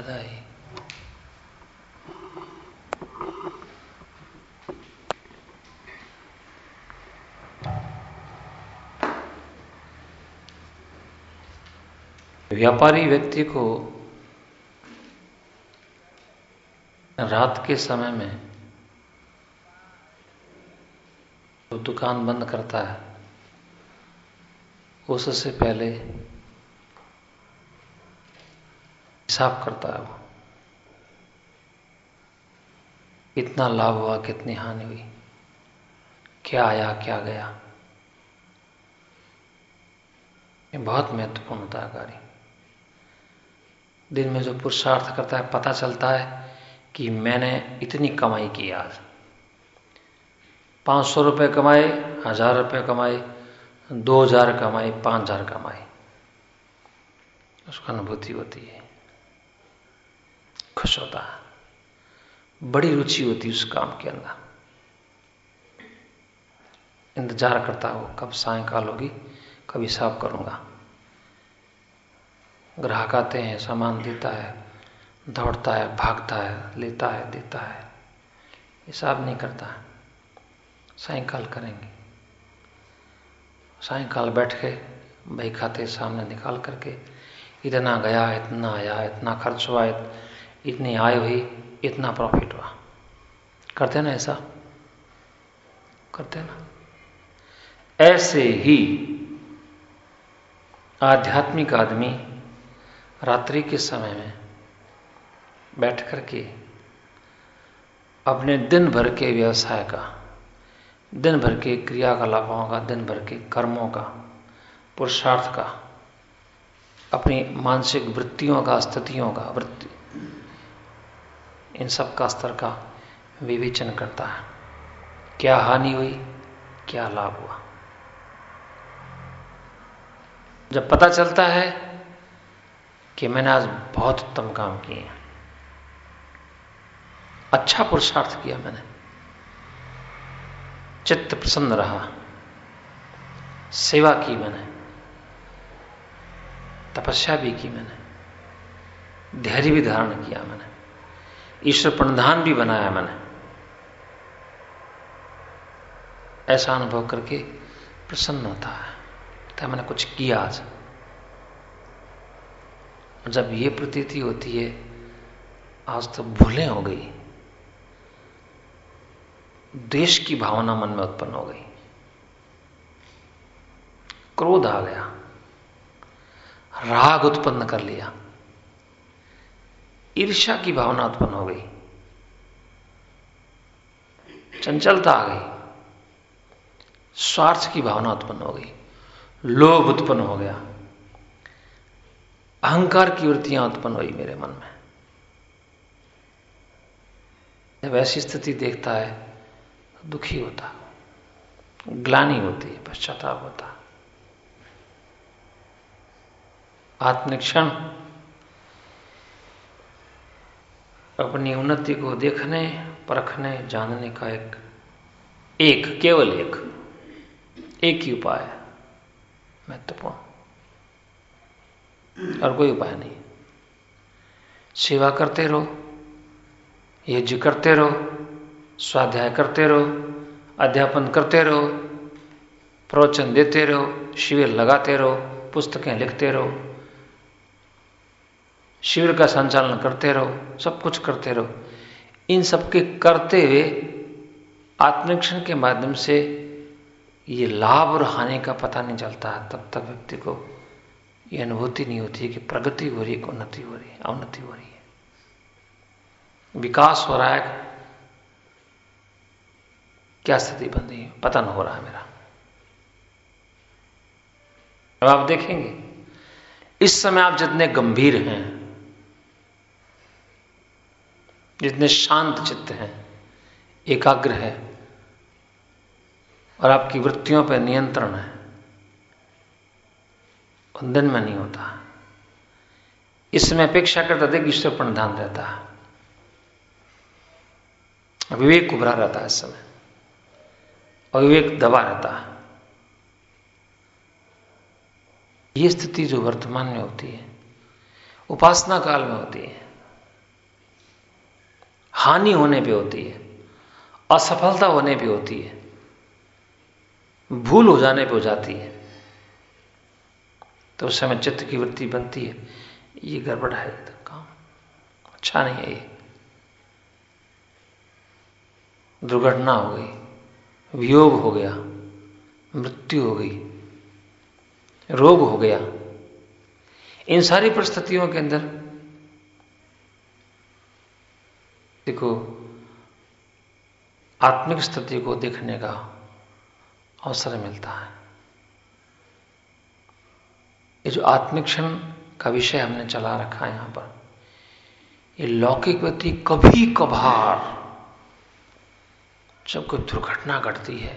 ज़्यादा है। व्यापारी व्यक्ति को रात के समय में दुकान बंद करता है, उससे पहले हिसाब करता है वो। कितना लाभ हुआ, कितनी हानि हुई। क्या आया, क्या गया। ये बहुत महत्वपूर्ण होता है कार्य। दिन में जो पुरुषार्थ करता है, पता चलता है कि मैंने इतनी कमाई की आज। पाँच सौ रुपये कमाए, हज़ार रुपये कमाए, दो हज़ार कमाए, पाँच हज़ार कमाए। उसको अनुभूति होती है। खुश होता है। बड़ी रुचि होती है उस काम के अंदर। इंतज़ार करता हो कब सायकाल होगी, कब हिसाब करूँगा। ग्राहक आते हैं, सामान देता है, दौड़ता है, भागता है, लेता है, देता है। हिसाब नहीं करता। है सायकाल करेंगे। सायकाल बैठ के भाई खाते सामने निकाल करके, इतना गया, इतना आया, इतना खर्च हुआ इतनी आय हुई इतना प्रॉफिट हुआ। करते ना ऐसा? करते ना। ऐसे ही आध्यात्मिक आदमी रात्रि के समय में बैठ कर के अपने दिन भर के व्यवसाय का, दिन भर के क्रियाकलापों का, दिन भर के कर्मों का, पुरुषार्थ का, अपनी मानसिक वृत्तियों का, स्थितियों का, वृत्ति इन सब का स्तर का विवेचन करता है। क्या हानि हुई, क्या लाभ हुआ? जब पता चलता है कि मैंने आज बहुत उत्तम काम किए अच्छा पुरुषार्थ किया मैंने, चित्त प्रसन्न रहा, सेवा की मैंने, तपस्या भी की मैंने, धैर्य भी धारण किया मैंने ईश्वर प्रणधान भी बनाया मैंने। ऐसा अनुभव करके प्रसन्न होता है। तो मैंने कुछ किया आज। जब ये प्रतीति होती है, आज तो भूलें हो गई। देश की भावना मन में उत्पन्न हो गई। क्रोध आ गया। राग उत्पन्न कर लिया। ईर्ष्या की भावना उत्पन्न हो गई। चंचलता आ गई। स्वार्थ की भावना उत्पन्न हो गई। लोभ उत्पन्न हो गया। अहंकार की वृत्तियाँ उत्पन्न हुई मेरे मन में। जब ऐसी स्थिति देखता है तो दुखी होता ग्लानी होती पश्चाताप होता आत्मनिक्षण अपनी उन्नति को देखने, परखने, जानने का एक एक, केवल एक एक ही उपाय है, महत्वपूर्ण। और कोई उपाय नहीं। सेवा करते रहो, यज्ञ करते रहो, स्वाध्याय करते रहो, अध्यापन करते रहो, प्रवचन देते रहो, शिविर लगाते रहो, पुस्तकें लिखते रहो शिविर का संचालन करते रहो, सब कुछ करते रहो। इन सबके करते हुए आत्मनिरीक्षण के माध्यम से ये लाभ और हानि का पता नहीं चलता तब तक व्यक्ति को ये अनुभूति नहीं होती कि प्रगति हो रही है उन्नति हो रही है, अवनति हो रही है। विकास हो रहा है। क्या स्थिति बन रही है? पतन हो रहा है मेरा। अब आप देखेंगे, इस समय आप जितने गंभीर हैं जितने शांत चित्त हैं, एकाग्र है, और आपकी वृत्तियों पर नियंत्रण है दिन में नहीं होता। इसमें अपेक्षा करता अधिक ईश्वर पर ध्यान रहता। है विवेक उभरा रहता है इस समय और विवेक दबा रहता। है ये स्थिति जो वर्तमान में होती है, उपासना काल में होती है हानि होने पे होती है, असफलता होने पे होती है, भूल हो जाने पे हो जाती है। तो उस समय चित्त की वृत्ति बनती है, ये गड़बड़ है तो काम। अच्छा नहीं है ये। दुर्घटना हो गई, वियोग हो गया, मृत्यु हो गई, रोग हो गया। इन सारी परिस्थितियों के अंदर देखो आत्मिक स्थिति को देखने का अवसर मिलता है। ये जो आत्मिक क्षण का विषय हमने चला रखा है यहाँ पर, ये लौकिक व्यक्ति कभी कभार जब कोई दुर्घटना घटती है,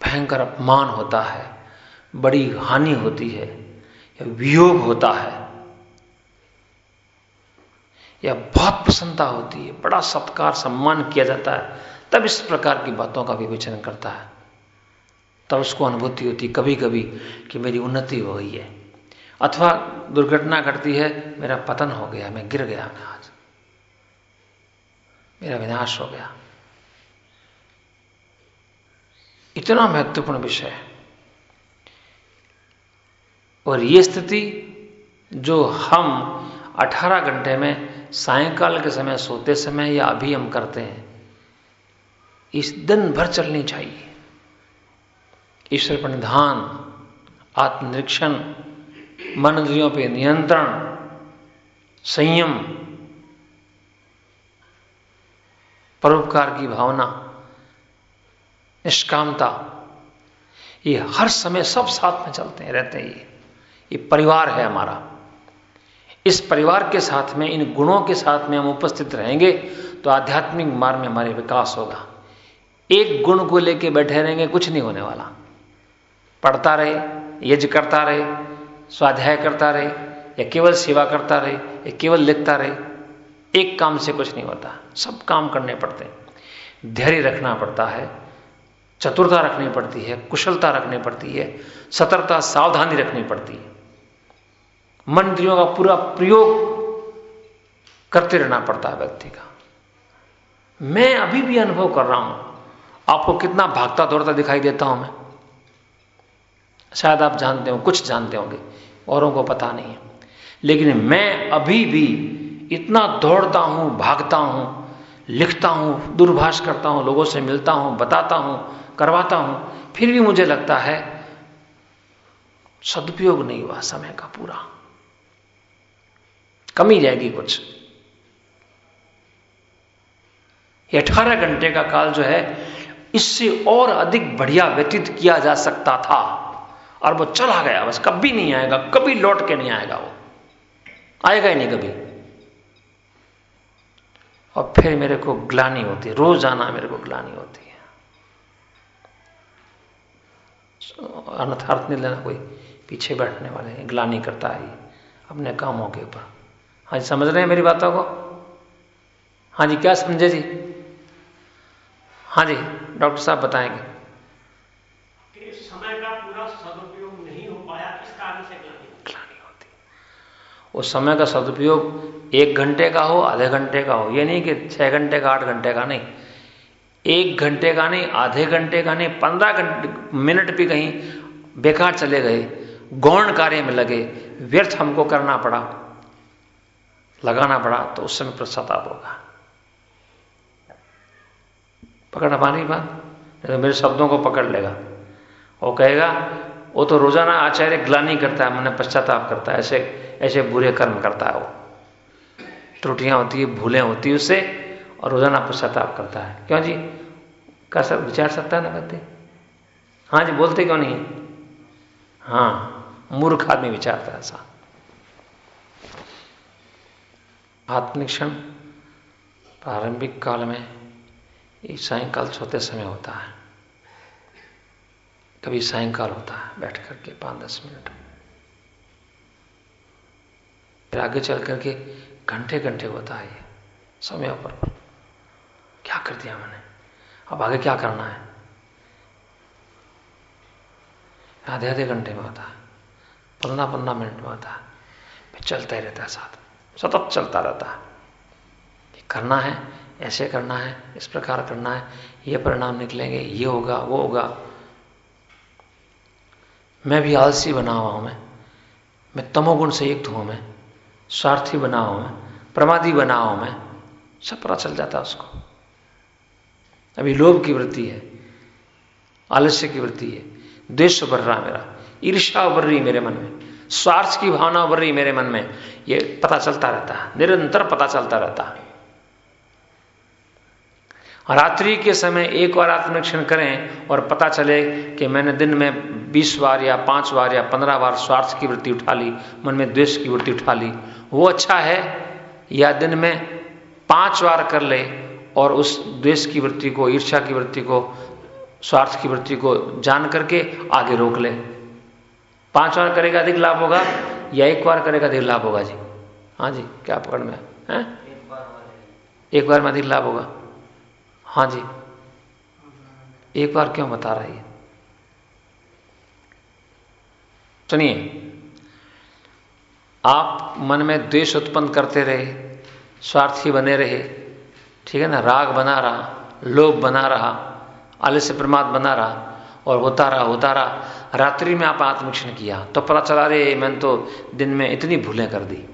भयंकर अपमान होता है, बड़ी हानि होती है या वियोग होता है या बहुत प्रसन्नता होती है, बड़ा सत्कार, सम्मान किया जाता है। तब इस प्रकार की बातों का विवेचन करता है। तब उसको अनुभूति होती कभी कभी कि मेरी उन्नति हो गई है। अथवा दुर्घटना घटती है, मेरा पतन हो गया, मैं गिर गया आज। मेरा विनाश हो गया। इतना महत्वपूर्ण विषय है। और ये स्थिति जो हम 18 घंटे में सायकाल के समय, सोते समय या अभी हम करते हैं, इस दिन भर चलनी चाहिए। ईश्वर पर निधान, आत्मनिरीक्षण मन इंद्रियों पर नियंत्रण, संयम, परोपकार की भावना, निष्कामता, ये हर समय सब साथ में चलते हैं रहते हैं। ये ये परिवार है हमारा। इस परिवार के साथ में, इन गुणों के साथ में हम उपस्थित रहेंगे तो आध्यात्मिक मार्ग में हमारे विकास होगा। एक गुण को लेके बैठे रहेंगे, कुछ नहीं होने वाला। पढ़ता रहे, यज्ञ करता रहे, स्वाध्याय करता रहे, या केवल सेवा करता रहे, या केवल लिखता रहे, एक काम से कुछ नहीं होता। सब काम करने पड़ते हैं। धैर्य रखना पड़ता है, चतुरता रखनी पड़ती है, कुशलता रखनी पड़ती है, सतर्कता, सावधानी रखनी पड़ती है। मन इंद्रियों का पूरा प्रयोग करते रहना पड़ता है व्यक्ति का। मैं अभी भी अनुभव कर रहा हूँ। आपको कितना भागता दौड़ता दिखाई देता हूँ मैं। शायद आप जानते हो, कुछ जानते होंगे, औरों को पता नहीं है। लेकिन मैं अभी भी इतना दौड़ता हूँ, भागता हूँ, लिखता हूँ, दूरभाष करता हूँ, लोगों से मिलता हूँ, बताता हूँ, करवाता हूँ, फिर भी मुझे लगता है सदुपयोग नहीं हुआ समय का पूरा। कमी जाएगी कुछ। अठारह घंटे का काल जो है, इससे और अधिक बढ़िया व्यतीत किया जा सकता था। और वो चला गया, बस कभी नहीं आएगा, कभी लौट के नहीं आएगा वो। आएगा ही नहीं कभी। और फिर मेरे को ग्लानी होती है रोज आना मेरे को ग्लानी होती है। अनथार्थ नहीं लेना, कोई पीछे बैठने वाले ग्लानी करता है। अपने कामों के ऊपर। हाँ जी समझ रहे हैं मेरी बातों को? हाँ जी क्या समझे जी? हाँ जी डॉक्टर साहब बताएँगे। समय का पूरा सदुपयोग नहीं हो पाया किस कारण से ग्लानी होती। उस समय का सदुपयोग एक घंटे का हो आधे घंटे का हो। ये नहीं कि छह घंटे का आठ घंटे का नहीं। एक घंटे का नहीं आधे घंटे का नहीं पंद्रह घंटे मिनट भी कहीं बेकार चले गए गौण कार्य में लगे व्यर्थ हमको करना पड़ा। लगाना पड़ा तो उस समय पश्चाताप होगा। पकड़ पा नहीं बात? तो मेरे शब्दों को पकड़ लेगा। वो कहेगा, वो तो रोज़ाना आचार्य ग्लानी करता है, मैंने पश्चाताप करता है, ऐसे ऐसे बुरे कर्म करता है वो। त्रुटियाँ होती है, भूलें होती है उससे और रोज़ाना पश्चाताप करता है। क्यों जी? कर सक, विचार सकता है ना कहते हाँ जी, बोलते क्यों नहीं हाँ मूर्ख आदमी विचारता है ऐसा। आत्मनिक्षण प्रारंभिक काल में सायंकाल सोते समय होता है। कभी सायंकाल होता है, बैठ करके पाँच दस मिनट। फिर आगे चल करके घंटे घंटे होता है ये, समय पर। क्या कर दिया मैंने? अब आगे क्या करना है? आधे आधे घंटे में होता है पंद्रह पंद्रह मिनट में होता है, फिर चलता ही रहता है साथ सतत चलता रहता है। करना है, ऐसे करना है, इस प्रकार करना है, ये परिणाम निकलेंगे, ये होगा, वो होगा। मैं भी आलसी बना हुआ हूँ मैं। मैं तमोगुण से युक्त हूँ मैं। स्वार्थी बना हुआ मैं। प्रमादी बना हूँ मैं। सब पता चल जाता है उसको। अभी लोभ की वृत्ति है, आलस्य की वृत्ति है। द्वेष उभर रहा मेरा। ईर्षा उभर रही मेरे मन में। स्वार्थ की भावना उभर रही मेरे मन में, ये पता चलता रहता है, निरंतर पता चलता रहता है। रात्रि के समय एक बार आत्मनिरीक्षण करें और पता चले कि मैंने दिन में बीस बार या पाँच बार या पंद्रह बार स्वार्थ की वृत्ति उठा ली, मन में द्वेष की वृत्ति उठा ली। वो अच्छा है या दिन में पाँच बार कर ले और उस द्वेष की वृत्ति को, ईर्ष्या की वृत्ति को, स्वार्थ की वृत्ति को जान करके आगे रोक ले। पाँच बार करेगा अधिक लाभ होगा, या एक बार करेगा अधिक लाभ होगा जी? हाँ जी, क्या पकड़ में है? एक बार में अधिक लाभ होगा। हाँ जी। एक बार क्यों बता रही है? सुनिए, आप मन में द्वेष उत्पन्न करते रहे, स्वार्थी बने रहे, ठीक है ना? राग बना रहा, लोभ बना रहा, आलस्य प्रमाद बना रहा और होता रहा होता रहा। रात्रि में आप आत्मक्षण किया तो पता चला रे मैंने तो दिन में इतनी भूलें कर दी।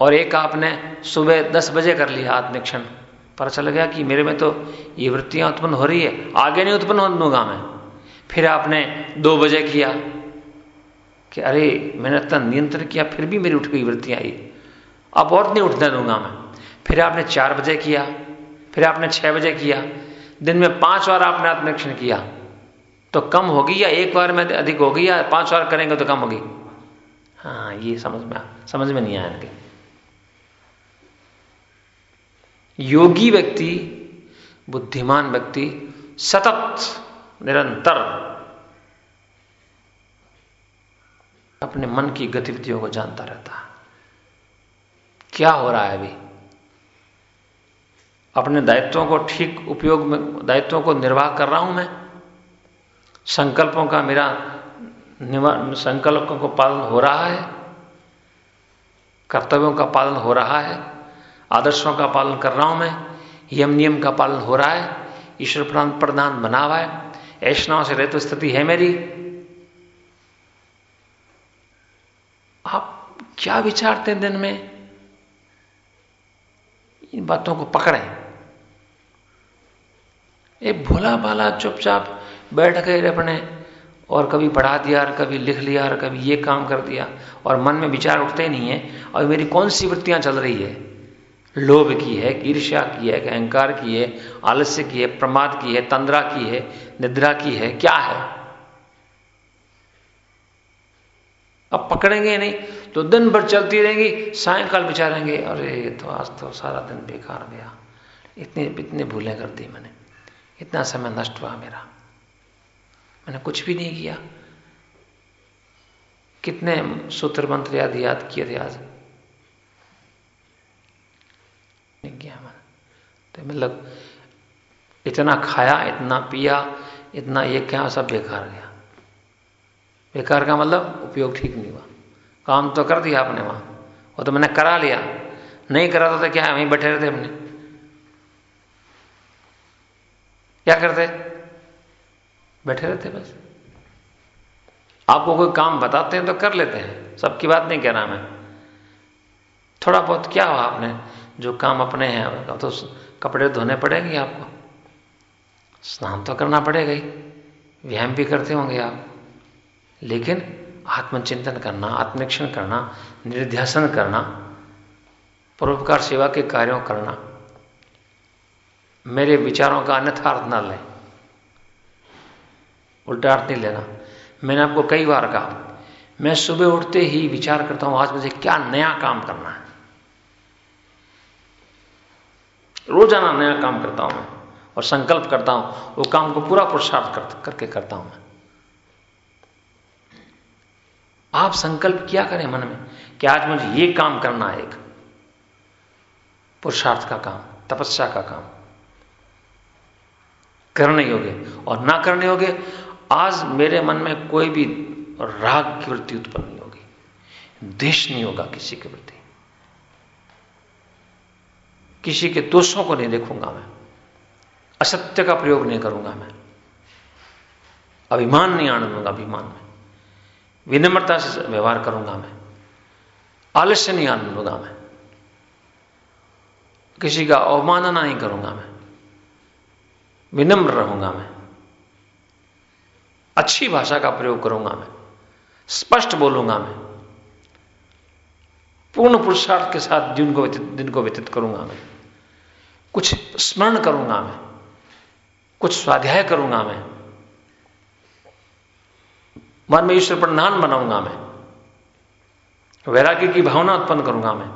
और एक आपने सुबह दस बजे कर लिया आत्मक्षण। पता चल गया कि मेरे में तो ये वृत्तियाँ उत्पन्न हो रही है। आगे नहीं उत्पन्न होने दूँगा मैं। फिर आपने दो बजे किया कि, अरे, मैंने इतना नियंत्रण किया, फिर भी मेरी उठ गई वृत्तियाँ आई अब और नहीं उठने दूँगा मैं। फिर आपने चार बजे किया, फिर आपने छह बजे किया। दिन में पाँच बार आपने आत्मनिरीक्षण किया। तो कम होगी या एक बार में अधिक होगी या पाँच बार करेंगे तो कम होगी? हाँ ये समझ में समझ में नहीं आया इनके। योगी व्यक्ति, बुद्धिमान व्यक्ति, सतत, निरंतर अपने मन की गतिविधियों को जानता रहता है। क्या हो रहा है अभी? अपने दायित्वों को ठीक उपयोग में, दायित्वों को निर्वाह कर रहा हूँ मैं? संकल्पों का मेरा संकल्पों को पालन हो रहा है, कर्तव्यों का पालन हो रहा है, आदर्शों का पालन कर रहा हूँ मैं, यम नियम का पालन हो रहा है, ईश्वर प्रधान प्रदान बना हुआ है ऐष्णाओं से रहते स्थिति है मेरी। आप क्या विचारते हैं दिन में? इन बातों को पकड़ें। एक भोला भाला चुपचाप बैठ गए अपने, और कभी पढ़ा दिया, और कभी लिख लिया, और कभी ये काम कर दिया, और मन में विचार उठते नहीं है, और मेरी कौन सी वृत्तियाँ चल रही है? लोभ की है, ईर्ष्या की है, अहंकार की है, आलस्य की है, प्रमाद की है, तंद्रा की है, निद्रा की है, क्या है? अब पकड़ेंगे नहीं तो दिन भर चलती रहेंगी, सायकाल विचारेंगे अरे तो आज तो सारा दिन बेकार गया। इतनी इतनी भूलें कर दी मैंने। इतना समय नष्ट हुआ मेरा। मैंने कुछ भी नहीं किया। कितने सूत्र मंत्र याद याद किए थे आज। नहीं किया तो मतलब इतना खाया इतना पिया इतना ये क्या सब बेकार गया। बेकार का मतलब उपयोग ठीक नहीं हुआ। काम तो कर दिया आपने वहाँ। वो तो मैंने करा लिया। नहीं करा तो, तो क्या वहीं बैठे रहते हमने। क्या करते? बैठे रहते बस। आपको कोई काम बताते हैं तो कर लेते हैं। सबकी बात नहीं कह रहा मैं थोड़ा बहुत क्या हुआ आपने? जो काम अपने हैं तो कपड़े धोने पड़ेंगे आपको। स्नान तो करना पड़ेगा ही। व्यायाम भी करते होंगे आप। लेकिन आत्मचिंतन करना आत्मनिरीक्षण करना, निर्ध्यासन करना, परोपकार सेवा के कार्यों करना, मेरे विचारों का अन्यथा अर्थ न लें। उल्टा अर्थ नहीं लेना। मैंने आपको कई बार कहा मैं सुबह उठते ही विचार करता हूँ आज मुझे क्या नया काम करना है। रोज़ाना नया काम करता हूँ मैं और संकल्प करता हूँ वो काम को पूरा पुरुषार्थ कर, करके करता हूँ मैं। आप संकल्प क्या करें मन में कि आज मुझे ये काम करना है एक। पुरुषार्थ का काम तपस्या का काम। करने योग्य और ना करने योग्य आज मेरे मन में कोई भी राग की वृत्ति उत्पन्न नहीं होगी। देश नहीं होगा किसी के प्रति किसी के दोषों को नहीं देखूँगा मैं। असत्य का प्रयोग नहीं करूँगा मैं। अभिमान नहीं आने दूँगा अभिमान में। विनम्रता से व्यवहार करूँगा मैं। आलस्य नहीं आने दूँगा मैं। किसी का अवमानना नहीं करूँगा मैं। विनम्र रहूँगा मैं। अच्छी भाषा का प्रयोग करूँगा मैं, स्पष्ट बोलूँगा मैं, पूर्ण पुरुषार्थ के साथ दिन को व्यतीत, दिन को व्यतीत करूँगा मैं, कुछ स्मरण करूँगा मैं, कुछ स्वाध्याय करूँगा मैं, मन में ईश्वर प्रणान बनाऊँगा मैं, वैराग्य की भावना उत्पन्न करूँगा मैं,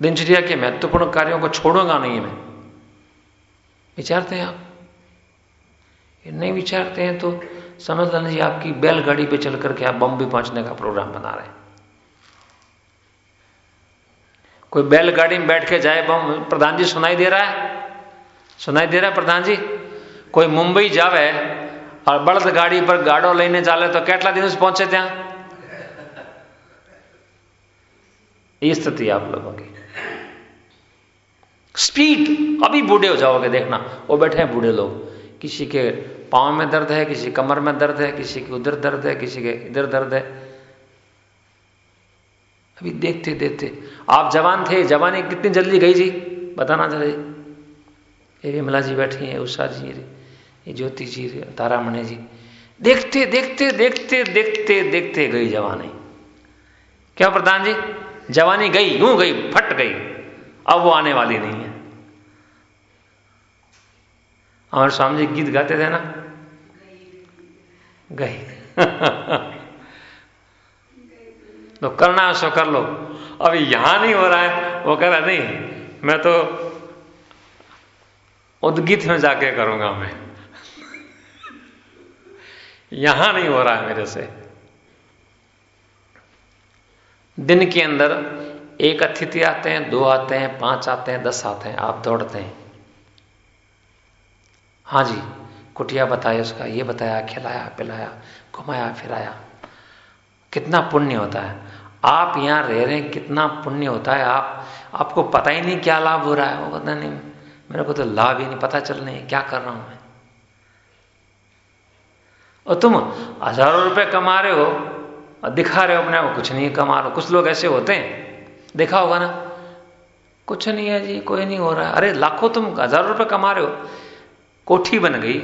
दिनचर्या के महत्वपूर्ण कार्यों को छोड़ूँगा नहीं मैं। विचारते हैं आप? ये नहीं विचारते हैं तो समझ लेना जी आपकी बैलगाड़ी पे चल करके आप बॉम्बे पहुँचने का प्रोग्राम बना रहे हैं। कोई बैलगाड़ी में बैठ के जाए, बम, प्रधान जी सुनाई दे रहा है? सुनाई दे रहा है प्रधान जी? कोई मुंबई जावे और बड़द गाड़ी पर गाड़ो लेने जाले तो कैटला दिन पहुँचे त्या? ये स्थिति आप लोगों की। स्पीड, अभी बूढ़े हो जाओगे देखना, वो बैठे हैं बूढ़े लोग। किसी के पाँव में दर्द है, किसी कमर में दर्द है, किसी के उधर दर्द है, किसी के इधर दर्द है। अभी देखते देखते। आप जवान थे, जवानी कितनी जल्दी गई जी? बताना जरा ये विमला जी बैठी हैं, उषा जी, ये ज्योति जी रे तारामणि जी। देखते देखते देखते देखते देखते गई जवानी। क्या प्रधान जी? जवानी गई, यूँ गई, फट गई। अब वो आने वाली नहीं है। हमारे स्वामी जी गीत गाते थे ना? गई तो करना है, सो कर लो। अभी यहाँ नहीं हो रहा है। वो कह रहा नहीं, मैं तो उद्गित में जाके करूँगा मैं। यहाँ नहीं हो रहा है मेरे से। दिन के अंदर एक अतिथि आते हैं, दो आते हैं, पाँच आते हैं, दस आते हैं, आप दौड़ते हैं। हाँ जी, कुटिया बताया, उसका ये बताया, खिलाया, पिलाया, घुमाया, फिराया। कितना पुण्य होता है। आप यहाँ रह रहे हैं, कितना पुण्य होता है। आप, आपको पता ही नहीं क्या लाभ हो रहा है। वो पता नहीं, मेरे को तो लाभ ही नहीं, पता चल नहीं, क्या कर रहा हूँ मैं? और तुम हज़ारों रुपए कमा रहे हो, और दिखा रहे हो अपने आप कुछ नहीं कमा रहे हो। कुछ लोग ऐसे होते हैं। देखा होगा ना? कुछ नहीं है जी, कोई नहीं हो रहा है। अरे, लाखों तुम हज़ारों रुपए कमा रहे हो। कोठी बन गई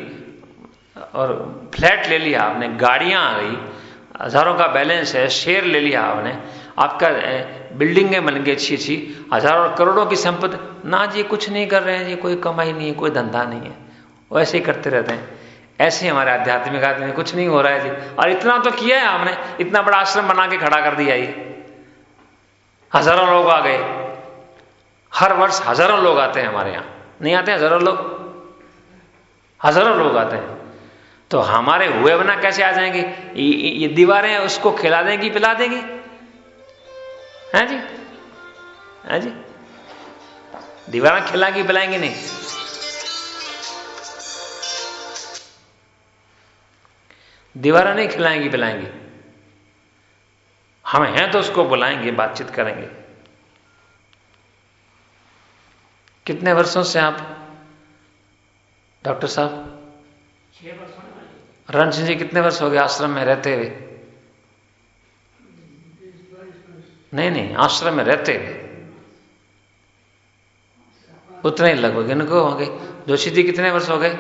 और फ्लैट ले लिया आपने, गाड़ियाँ आ गई, हज़ारों का बैलेंस है, शेयर ले लिया आपने। आपका बिल्डिंगें बन गई अच्छी अच्छी, हज़ारों करोड़ों की संपत्ति। ना जी, कुछ नहीं कर रहे हैं जी, कोई कमाई नहीं है, कोई धंधा नहीं है। वो ऐसे ही करते रहते हैं। ऐसे हमारे आध्यात्मिक आदमी, कुछ नहीं हो रहा है जी। और इतना तो किया है आपने, इतना बड़ा आश्रम बना के खड़ा कर दिया ये हज़ारों लोग आ गए। हर वर्ष हज़ारों लोग आते हैं हमारे यहाँ। नहीं आते हज़ारों लोग? हज़ारों लोग आते हैं। तो हमारे हुए बना कैसे आ जाएँगे? ये दीवारें उसको खिला देंगी, पिला देंगी। हैं जी? हैं जी? दीवारें खिलाएँगी, पिलाएँगी नहीं। दीवारें नहीं खिलाएँगी, पिलाएँगी। हम हैं तो उसको बुलाएँगे, बातचीत करेंगे। कितने वर्षों से आप डॉक्टर साहब? रण सिंह जी कितने वर्ष हो गए आश्रम में रहते हुए? नहीं नहीं आश्रम में रहते हुए। उतने ही लगभग इनको हो गए। जोशी जी कितने वर्ष हो गए?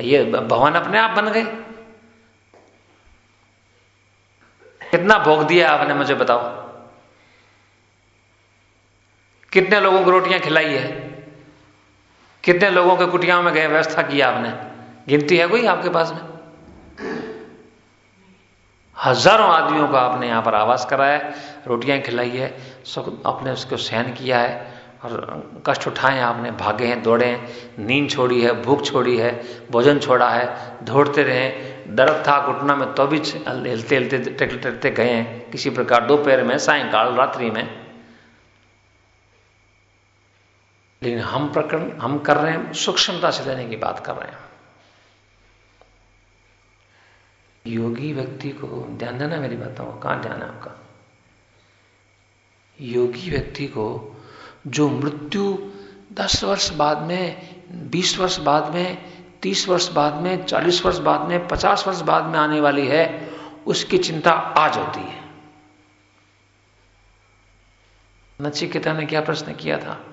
ये भवन अपने आप बन गए। कितना भोग दिया आपने मुझे बताओ। कितने लोगों को रोटियाँ खिलाई है? कितने लोगों के कुटियाओं में गए, व्यवस्था किया आपने? गिनती है कोई आपके पास में? हज़ारों आदमियों को आपने यहाँ पर आवास कराया रोटियाँ खिलाई है सुख आपने उसको सहन किया है, और कष्ट उठाए आपने, भागे हैं, दौड़े हैं, नींद छोड़ी है, भूख छोड़ी है, भोजन छोड़ा है, दौड़ते रहे दर्द था, घुटना में तो भी हिलते हिलते टेकते टेकते गए हैं, किसी प्रकार दोपहर में, सायकाल, रात्रि में। लेकिन हम प्रकरण, हम कर रहे हैं सूक्ष्मता से लेने की बात कर रहे हैं। योगी व्यक्ति को, ध्यान देना मेरी बातों को, कहाँ ध्यान है आपका? योगी व्यक्ति को जो मृत्यु दस वर्ष बाद में, बीस वर्ष बाद में, तीस वर्ष बाद में, चालीस वर्ष बाद में, पचास वर्ष बाद में आने वाली है, उसकी चिंता आज होती है। नचिकेता ने क्या प्रश्न किया था?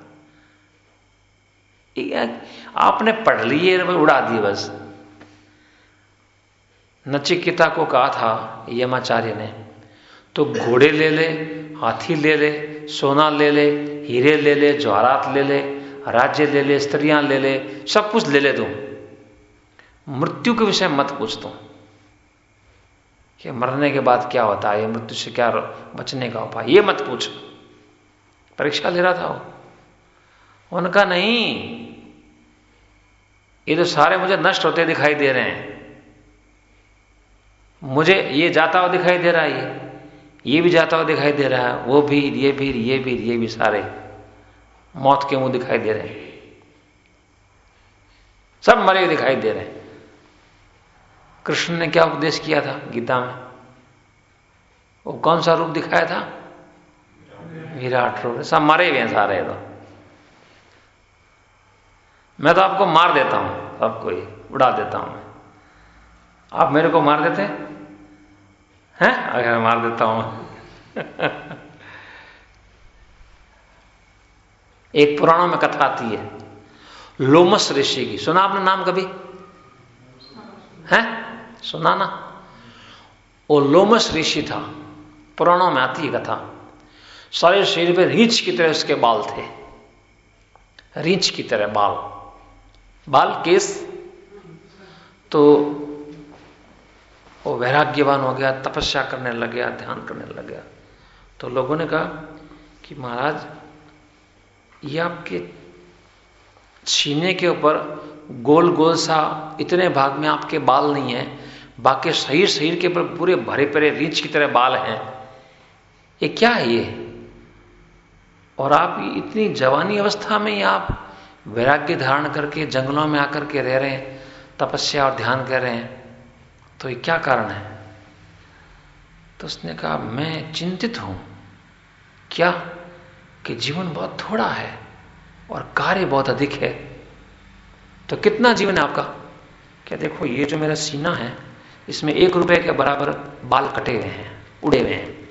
आपने पढ़ लिए उड़ा दिए बस। नचिकिता को कहा था यमाचार्य ने तो घोड़े ले ले, हाथी ले ले, सोना ले ले, हीरे ले ले जवाहरात ले ले, राज्य ले ले, स्त्रियाँ ले ले, सब कुछ ले ले तू मृत्यु के विषय मत पूछ तू, कि मरने के बाद क्या होता है मृत्यु से क्या बचने का उपाय, ये मत पूछ। परीक्षा ले रहा था वो। उनका नहीं। ये तो सारे मुझे नष्ट होते दिखाई दे रहे हैं। मुझे ये जाता हुआ दिखाई दे रहा है, ये ये भी जाता हुआ दिखाई दे रहा है, वो भी, ये भी ये भी ये भी सारे मौत के मुँह दिखाई दे रहे हैं। सब मरे हुए दिखाई दे रहे हैं। कृष्ण ने क्या उपदेश किया था गीता में? वो कौन सा रूप दिखाया था? विराट रूप। सब मरे हुए हैं सारे तो। मैं तो आपको मार देता हूँ सबको ही उड़ा देता हूँ आप मेरे को मार देते हैं? अगर मार देता हूँ। एक पुराणों में कथा आती है, लोमस ऋषि की। सुना आपने नाम कभी? है? सुना ना? वो लोमस ऋषि था, पुराणों में आती है कथा। सारे शरीर पे रीछ की तरह उसके बाल थे। रीछ की तरह बाल। बाल केस तो वो वैराग्यवान हो गया, तपस्या करने लग गया, ध्यान करने लग गया। तो लोगों ने कहा कि महाराज, ये आपके सीने के ऊपर गोल गोल सा इतने भाग में आपके बाल नहीं है, बाकी शरीर शरीर के ऊपर पूरे भरे परे रीछ की तरह बाल हैं। ये क्या है ये? और आप इतनी जवानी अवस्था में आप वैराग्य धारण करके जंगलों में आकर के रह रहे हैं, तपस्या और ध्यान कर रहे हैं तो ये क्या कारण है? तो उसने कहा, मैं चिंतित हूँ, क्या कि जीवन बहुत थोड़ा है और कार्य बहुत अधिक है? तो कितना जीवन है आपका? क्या देखो, ये जो मेरा सीना है, इसमें एक रुपए के बराबर बाल कटे हुए हैं, उड़े हुए हैं।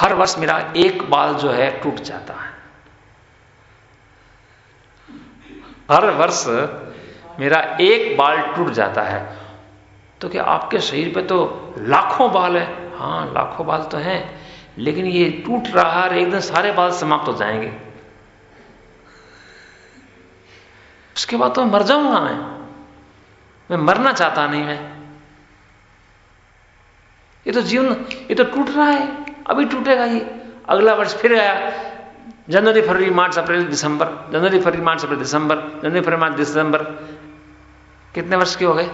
हर वर्ष मेरा एक बाल जो है टूट जाता है। हर वर्ष मेरा एक बाल टूट जाता है। तो क्या आपके शरीर पे तो लाखों बाल है? हाँ लाखों बाल तो हैं, लेकिन ये टूट रहा है एकदम सारे बाल समाप्त हो जाएँगे। उसके बाद तो मर जाऊँगा मैं। मैं मरना चाहता नहीं मैं। ये तो जीवन, ये तो टूट रहा है, अभी टूटेगा ये। अगला वर्ष फिर आया जनवरी, फरवरी, मार्च, अप्रैल, दिसंबर। जनवरी, फरवरी, मार्च, अप्रैल, दिसंबर। जनवरी, फरवरी, मार्च, दिसंबर। कितने वर्ष के हो गए?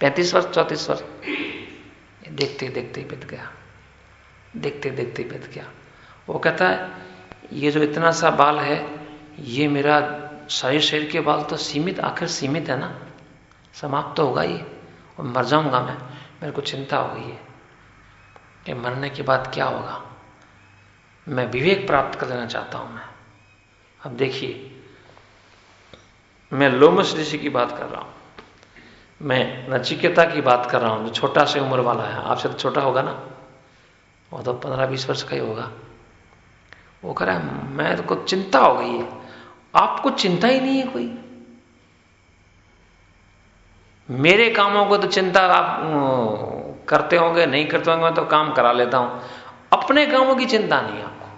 पैंतीस वर्ष, चौतीस वर्ष। देखते देखते ही बीत गया। देखते देखते बीत गया। वो कहता है, ये जो इतना सा बाल है, ये मेरा शरीर शरीर के बाल तो सीमित, आखिर सीमित है ना? समाप्त तो होगा ये और मर जाऊँगा मैं। मेरे को चिंता हो गई है। कि मरने के बाद क्या होगा? मैं विवेक प्राप्त कर लेना चाहता हूँ मैं। अब देखिए, मैं लोमस ऋषि की बात कर रहा हूँ। मैं नचिकेता की बात कर रहा हूँ, जो छोटा से उम्र वाला है। आपसे तो छोटा होगा ना? वो तो पंद्रह बीस वर्ष का ही होगा। वो कह रहा है, मैं तो कुछ चिंता हो गई है। आपको चिंता ही नहीं है कोई? मेरे कामों को तो चिंता आप करते होंगे, नहीं करते होंगे, मैं तो काम करा लेता हूँ। अपने कामों की चिंता नहीं आपको।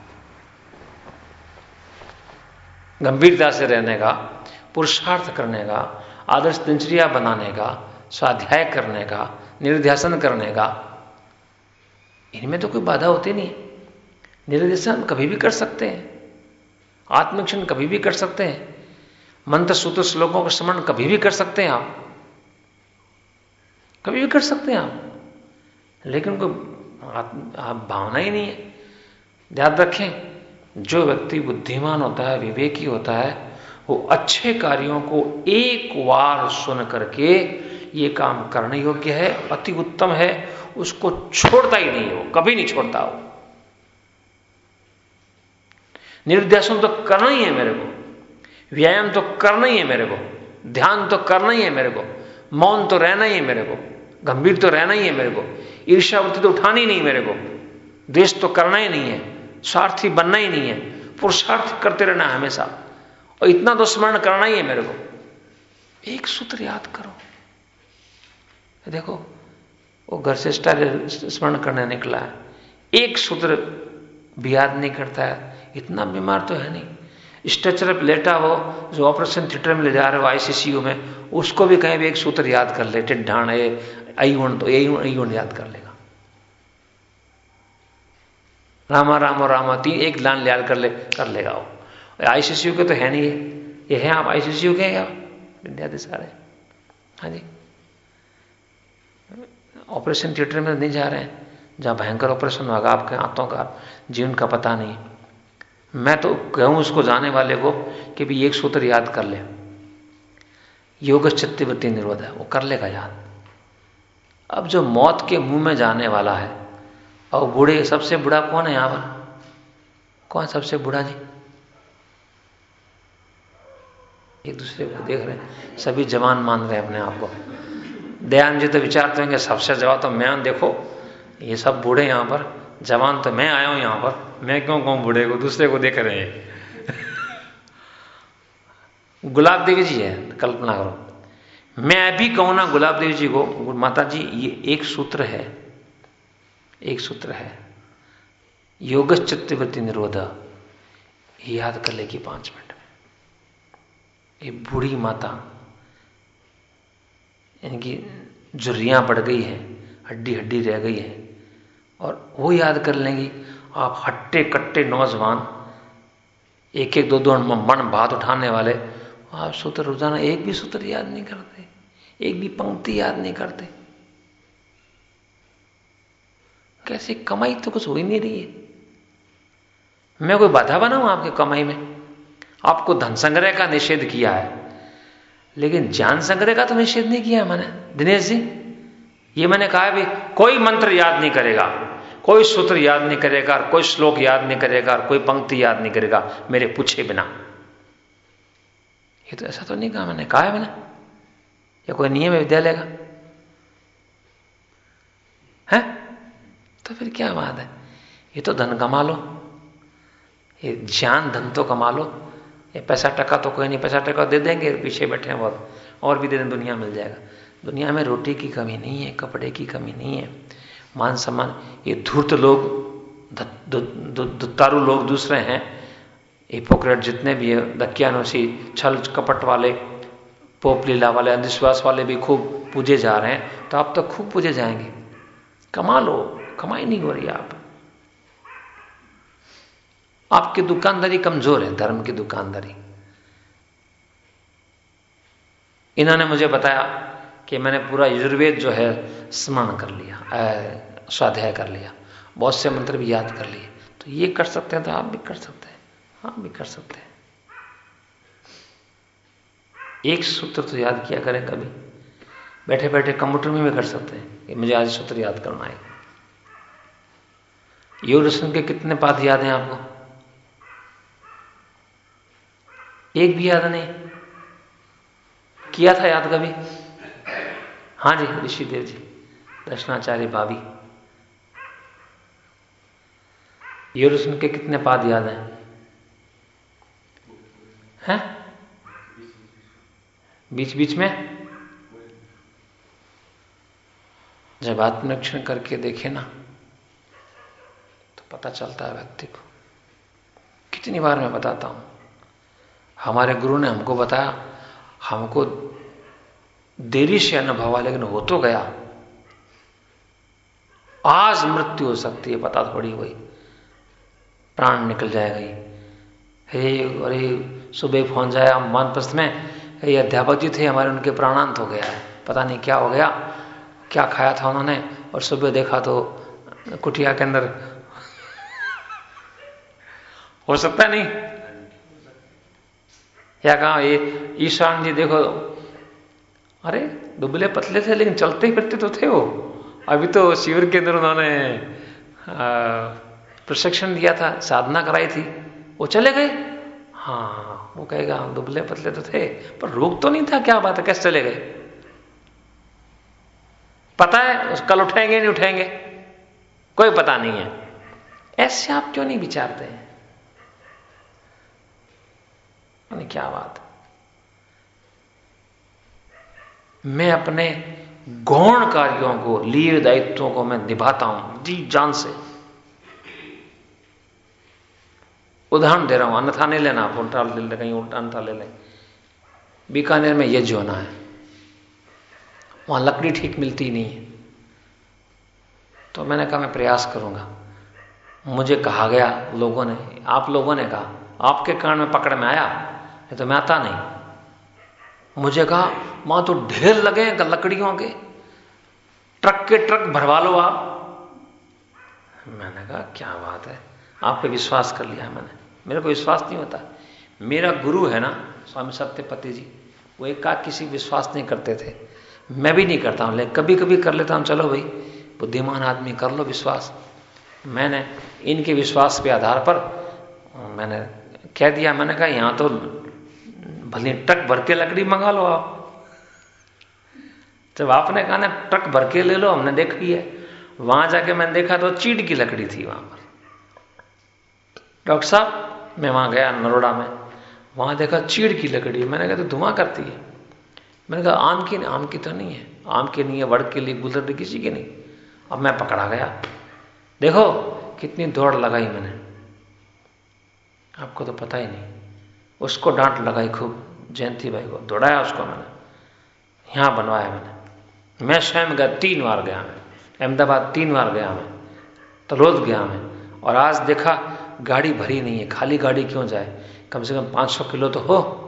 गंभीरता से रहने का, पुरुषार्थ करने का, आदर्श दिनचर्या बनाने का, स्वाध्याय करने का, निर्ध्यासन करने का, इनमें तो कोई बाधा होती नहीं। निर्देशन कभी भी कर सकते हैं। आत्मक्षण कभी भी कर सकते हैं। मंत्र, सूत्र, श्लोकों का स्मरण कभी भी कर सकते हैं आप। कभी भी कर सकते हैं आप। लेकिन कोई भावना ही नहीं है। ध्यान रखें, जो व्यक्ति बुद्धिमान होता है, विवेकी होता है, वो अच्छे कार्यों को एक बार सुन करके ये काम करने योग्य है, अति उत्तम है, उसको छोड़ता ही नहीं हो, कभी नहीं छोड़ता हो। निर्ध्यासन तो करना ही है मेरे को, व्यायाम तो करना ही है मेरे को, ध्यान तो करना ही है मेरे को, मौन तो रहना ही है मेरे को। गंभीर तो रहना ही है मेरे को। ईर्ष्यावृत्ति तो उठानी नहीं मेरे को। देश तो करना ही नहीं है। स्वार्थी बनना ही नहीं है। पुरुषार्थ करते रहना हमेशा। और इतना तो स्मरण करना ही है मेरे को। एक सूत्र याद करो। देखो, वो घर से स्टाइल स्मरण करने निकला है। एक सूत्र भी याद नहीं करता है। इतना बीमार तो है नहीं। स्ट्रेचर पर लेटा हो, जो ऑपरेशन थिएटर में ले जा रहे हो आईसीसीयू में, उसको भी कहीं भी एक सूत्र याद कर ले। टिड्ढाण है आई गुण तो यही गुण याद कर लेगा। रामा, राम, रामा, तीन एक लाइन याद कर ले, कर लेगा वो। आईसीसीयू के तो है नहीं है। ये है आप आईसीसीयू के हैं विद्यार्थी सारे। हाँ जी। ऑपरेशन थिएटर में नहीं जा रहे हैं। जहाँ भयंकर ऑपरेशन होगा, आपके हाथों का, जीवन का पता नहीं। मैं तो कहूँ उसको जाने वाले को कि भी एक सूत्र याद कर ले। योग चित्तवृत्ति निरोध है, वो कर लेगा याद। अब जो मौत के मुँह में जाने वाला है, और बूढ़े सबसे बुढ़ा कौन है यहाँ पर? कौन सबसे बुढ़ा जी? एक दूसरे को देख रहे हैं। सभी जवान मान रहे हैं अपने आप को। दयान जी तो विचारते होंगे सबसे जवाब तो मैं, देखो, ये सब बूढ़े यहाँ पर। जवान तो मैं आया हूँ यहाँ पर। मैं क्यों कहूँ बूढ़े को? दूसरे को देख रहे हैं। गुलाब देवी जी है, कल्पना करो। मैं अभी कहूँ ना, गुलाब देवी जी को माता जी ये एक सूत्र है, एक सूत्र है। योग चित्तवृत्ति निरोध याद कर लेगी पाँच मिनट में। ये बूढ़ी माता इनकी झुर्रियाँ पड़ गई हैं हड्डी हड्डी रह गई है, और वो याद कर लेंगी, आप हट्टे कट्टे नौजवान एक एक दो दो मन बात उठाने वाले, आप सूत्र रोज़ाना एक भी सूत्र याद नहीं करते। एक भी पंक्ति याद नहीं करते। कैसे कमाई तो कुछ हो ही नहीं रही है। मैं कोई बाधा बनाऊँ आपके कमाई में? आपको धन संग्रह का निषेध किया है, लेकिन ज्ञान संग्रह का तो निषेध नहीं किया मैंने। दिनेश जी, ये मैंने कहा भी, कोई मंत्र याद नहीं करेगा, कोई सूत्र याद नहीं करेगा और कोई श्लोक याद नहीं करेगा और कोई पंक्ति याद नहीं करेगा, मेरे पूछे बिना। ये तो ऐसा तो नहीं कहा मैंने, कहा है मैंने? या कोई नियम है विद्यालय का? है? तो फिर क्या बात है? ये तो धन कमा लो। ये ज्ञान धन तो कमा लो। ये पैसा टका तो कोई नहीं, पैसा टका दे देंगे, पीछे बैठे हैं बहुत। और भी दे दें, दुनिया मिल जाएगा। दुनिया में रोटी की कमी नहीं है, कपड़े की कमी नहीं है। मान सम्मान, ये धूर्त लोग दुत्तारू लोग दूसरे हैं। हिपोक्रेट जितने भी है दक्यानुसी छल कपट वाले पोप लीला वाले, अंधविश्वास वाले भी खूब पूजे जा रहे हैं तो आप तो खूब पूजे जाएँगे। कमा लो कमाई नहीं हो रही आप। आपकी दुकानदारी कमज़ोर है, धर्म की दुकानदारी। इन्होंने मुझे बताया कि मैंने पूरा यजुर्वेद जो है, स्मरण कर लिया स्वाध्याय कर लिया, बहुत से मंत्र भी याद कर लिए। तो ये कर सकते हैं तो आप भी कर सकते हैं, आप भी कर सकते हैं। एक सूत्र तो याद किया करें कभी। बैठे बैठे कंप्यूटर में भी कर सकते हैं कि मुझे आज सूत्र याद करना है। योग दर्शन के कितने पाद याद हैं आपको? एक भी याद नहीं। किया था याद कभी? हाँ जी, ऋषिदेव जी दर्शनाचार्य भाभी योग दर्शन के कितने पाद याद हैं? हैं? बीच बीच में? जब आत्मरक्षण करके देखे ना तो पता चलता है व्यक्ति को। कितनी बार मैं बताता हूँ। हमारे गुरु ने हमको बताया, हमको देरी से अनुभव लेकिन हो तो गया। आज मृत्यु हो सकती है, पता थोड़ी हुई। प्राण निकल जाएगा हे। अरे, सुबह फ़ोन जाया मानप्रस्थ में ये अध्यापक जी थे, हमारे उनके प्राणांत हो गया है। पता नहीं क्या हो गया, क्या खाया था उन्होंने, और सुबह देखा तो कुटिया के अंदर हो सकता नहीं? या कहा, ये ईशान जी देखो। अरे, दुबले पतले थे, लेकिन चलते ही फिरते तो थे वो। अभी तो शिविर के अंदर उन्होंने प्रशिक्षण दिया था, साधना कराई थी। वो चले गए। हाँ वो कहेगा, हम दुबले पतले तो थे, पर रोग तो नहीं था, क्या बात है, कैसे चले गए? पता है कल उठेंगे, नहीं उठेंगे, कोई पता नहीं है। ऐसे आप क्यों नहीं विचारते हैं? क्या बात मैं अपने गौण कार्यों को लिए दायित्वों को मैं निभाता हूँ, जी, जान से। उदाहरण दे रहा हूँ, अन्यथा नहीं लेना आप उल्टा ले ले कहीं उल्टा अन्यथा ले लें। बीकानेर में यज्ञ होना है। वहाँ लकड़ी ठीक मिलती नहीं है। तो मैंने कहा, मैं प्रयास करूँगा। मुझे कहा गया लोगों ने, आप लोगों ने कहा, आपके कारण में पकड़ में आया? ये तो मैं आता नहीं। मुझे कहा वहाँ तो ढेर लगे लकड़ियों के। ट्रक के ट्रक भरवा लो आप। मैंने कहा, क्या बात है, आप पे विश्वास कर लिया मैंने। मेरे को विश्वास नहीं होता। मेरा गुरु है ना, स्वामी सत्यपति जी, वो एक का किसी विश्वास नहीं करते थे। मैं भी नहीं करता हूँ, लेकिन कभी कभी कर लेता हूँ, चलो भाई, बुद्धिमान आदमी कर लो विश्वास। मैंने इनके विश्वास के आधार पर, मैंने कह दिया, मैंने कहा, यहाँ तो भले ट्रक भर के लकड़ी मंगा लो आप जब आपने कहा ना, ट्रक भर के ले लो, हमने देखी है। वहाँ जाके मैंने देखा तो चीड़ की लकड़ी थी वहाँ पर। डॉक्टर साहब, मैं वहाँ गया नरोड़ा में। वहाँ देखा चीड़ की लकड़ी मैंने कहा तो धुआँ करती है? मैंने कहा, आम की आम की तो नहीं है। आम की नहीं है, वड़ के लिए गुजर किसी की नहीं। अब मैं पकड़ा गया। देखो, कितनी दौड़ लगाई मैंने। आपको तो पता ही नहीं। उसको डांट लगाई खूब, जयंती भाई को। दौड़ाया उसको मैंने। यहाँ बनवाया मैंने। मैं स्वयं गया, तीन बार गया मैं। अहमदाबाद तीन बार गया मैं। तलोद गया मैं। और आज देखा गाड़ी भरी नहीं है, खाली गाड़ी क्यों जाए? कम से कम 500 किलो तो हो।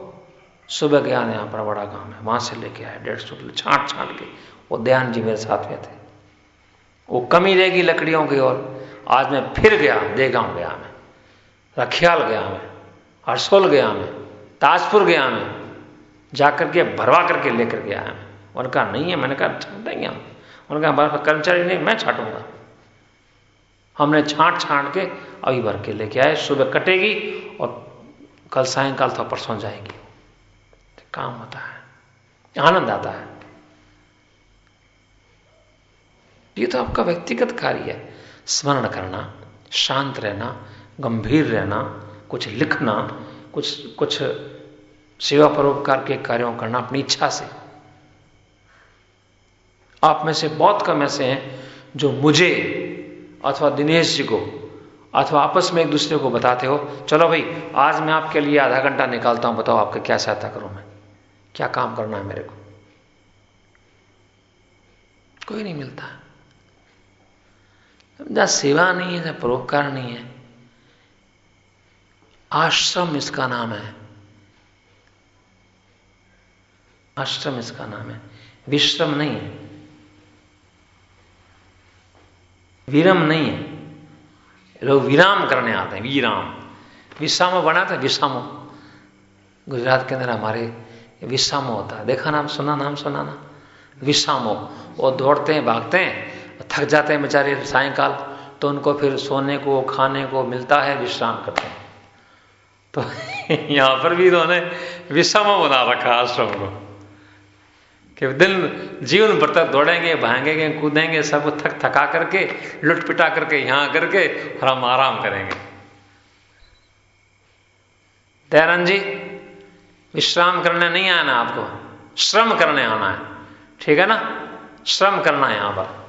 सुबह गया यहाँ पर, बड़ा गाँव है, वहाँ से लेके आया, डेढ़ सौ किलो छाट छाट के। वो दयान जी मेरे साथ में थे। वो कमी रहेगी लकड़ियों की ओर आज मैं फिर गया, देगांव गया मैं, रखियाल गया मैं, हरसोल गया मैं, ताजपुर गया मैं, जाकर के भरवा करके लेकर गया है उनका नहीं है। मैंने कहा, छाट देंगे हम। उनका हमारे कर्मचारी नहीं, मैं छाटूँगा। हमने छाट छाट के अभी भर के लेके आए। सुबह कटेगी और कल सायंकाल तो परसों जाएगी। तो काम होता है। आनंद आता है। ये तो आपका व्यक्तिगत कार्य है। स्मरण करना, शांत रहना, गंभीर रहना, कुछ लिखना, कुछ कुछ सेवा परोपकार के कार्यों करना अपनी इच्छा से। आप में से बहुत कम ऐसे हैं जो मुझे अथवा दिनेश जी को, अथवा आपस में एक दूसरे को बताते हो, चलो भाई, आज मैं आपके लिए आधा घंटा निकालता हूँ, बताओ आपका क्या सहायता करूँ मैं? क्या काम करना है मेरे को? कोई नहीं मिलता। जहाँ सेवा नहीं है जहाँ परोपकार नहीं है। आश्रम इसका नाम है। आश्रम इसका नाम है। विश्रम नहीं है। विरम नहीं है। लोग विराम करने आते हैं, विराम। विश्रामो बना था, विश्रामो। गुजरात के अंदर हमारे विश्रामो होता है। देखा नाम, सुना नाम, सुना ना विश्रामो। वो दौड़ते हैं, भागते हैं, थक जाते हैं बेचारे सायकाल। तो उनको फिर सोने को, खाने को मिलता है, विश्राम करते हैं। तो यहाँ पर भी इन्होंने विश्रामो बना रखा आश्रम को। कि दिन जीवन भर तक दौड़ेंगे, भागेंगे, कूदेंगे, सब थक थका करके, लुट पिटा करके, यहाँ करके, और हम आराम करेंगे। दयानंद जी, विश्राम करने नहीं आना आपको। श्रम करने आना है। ठीक है ना? श्रम करना है यहाँ पर।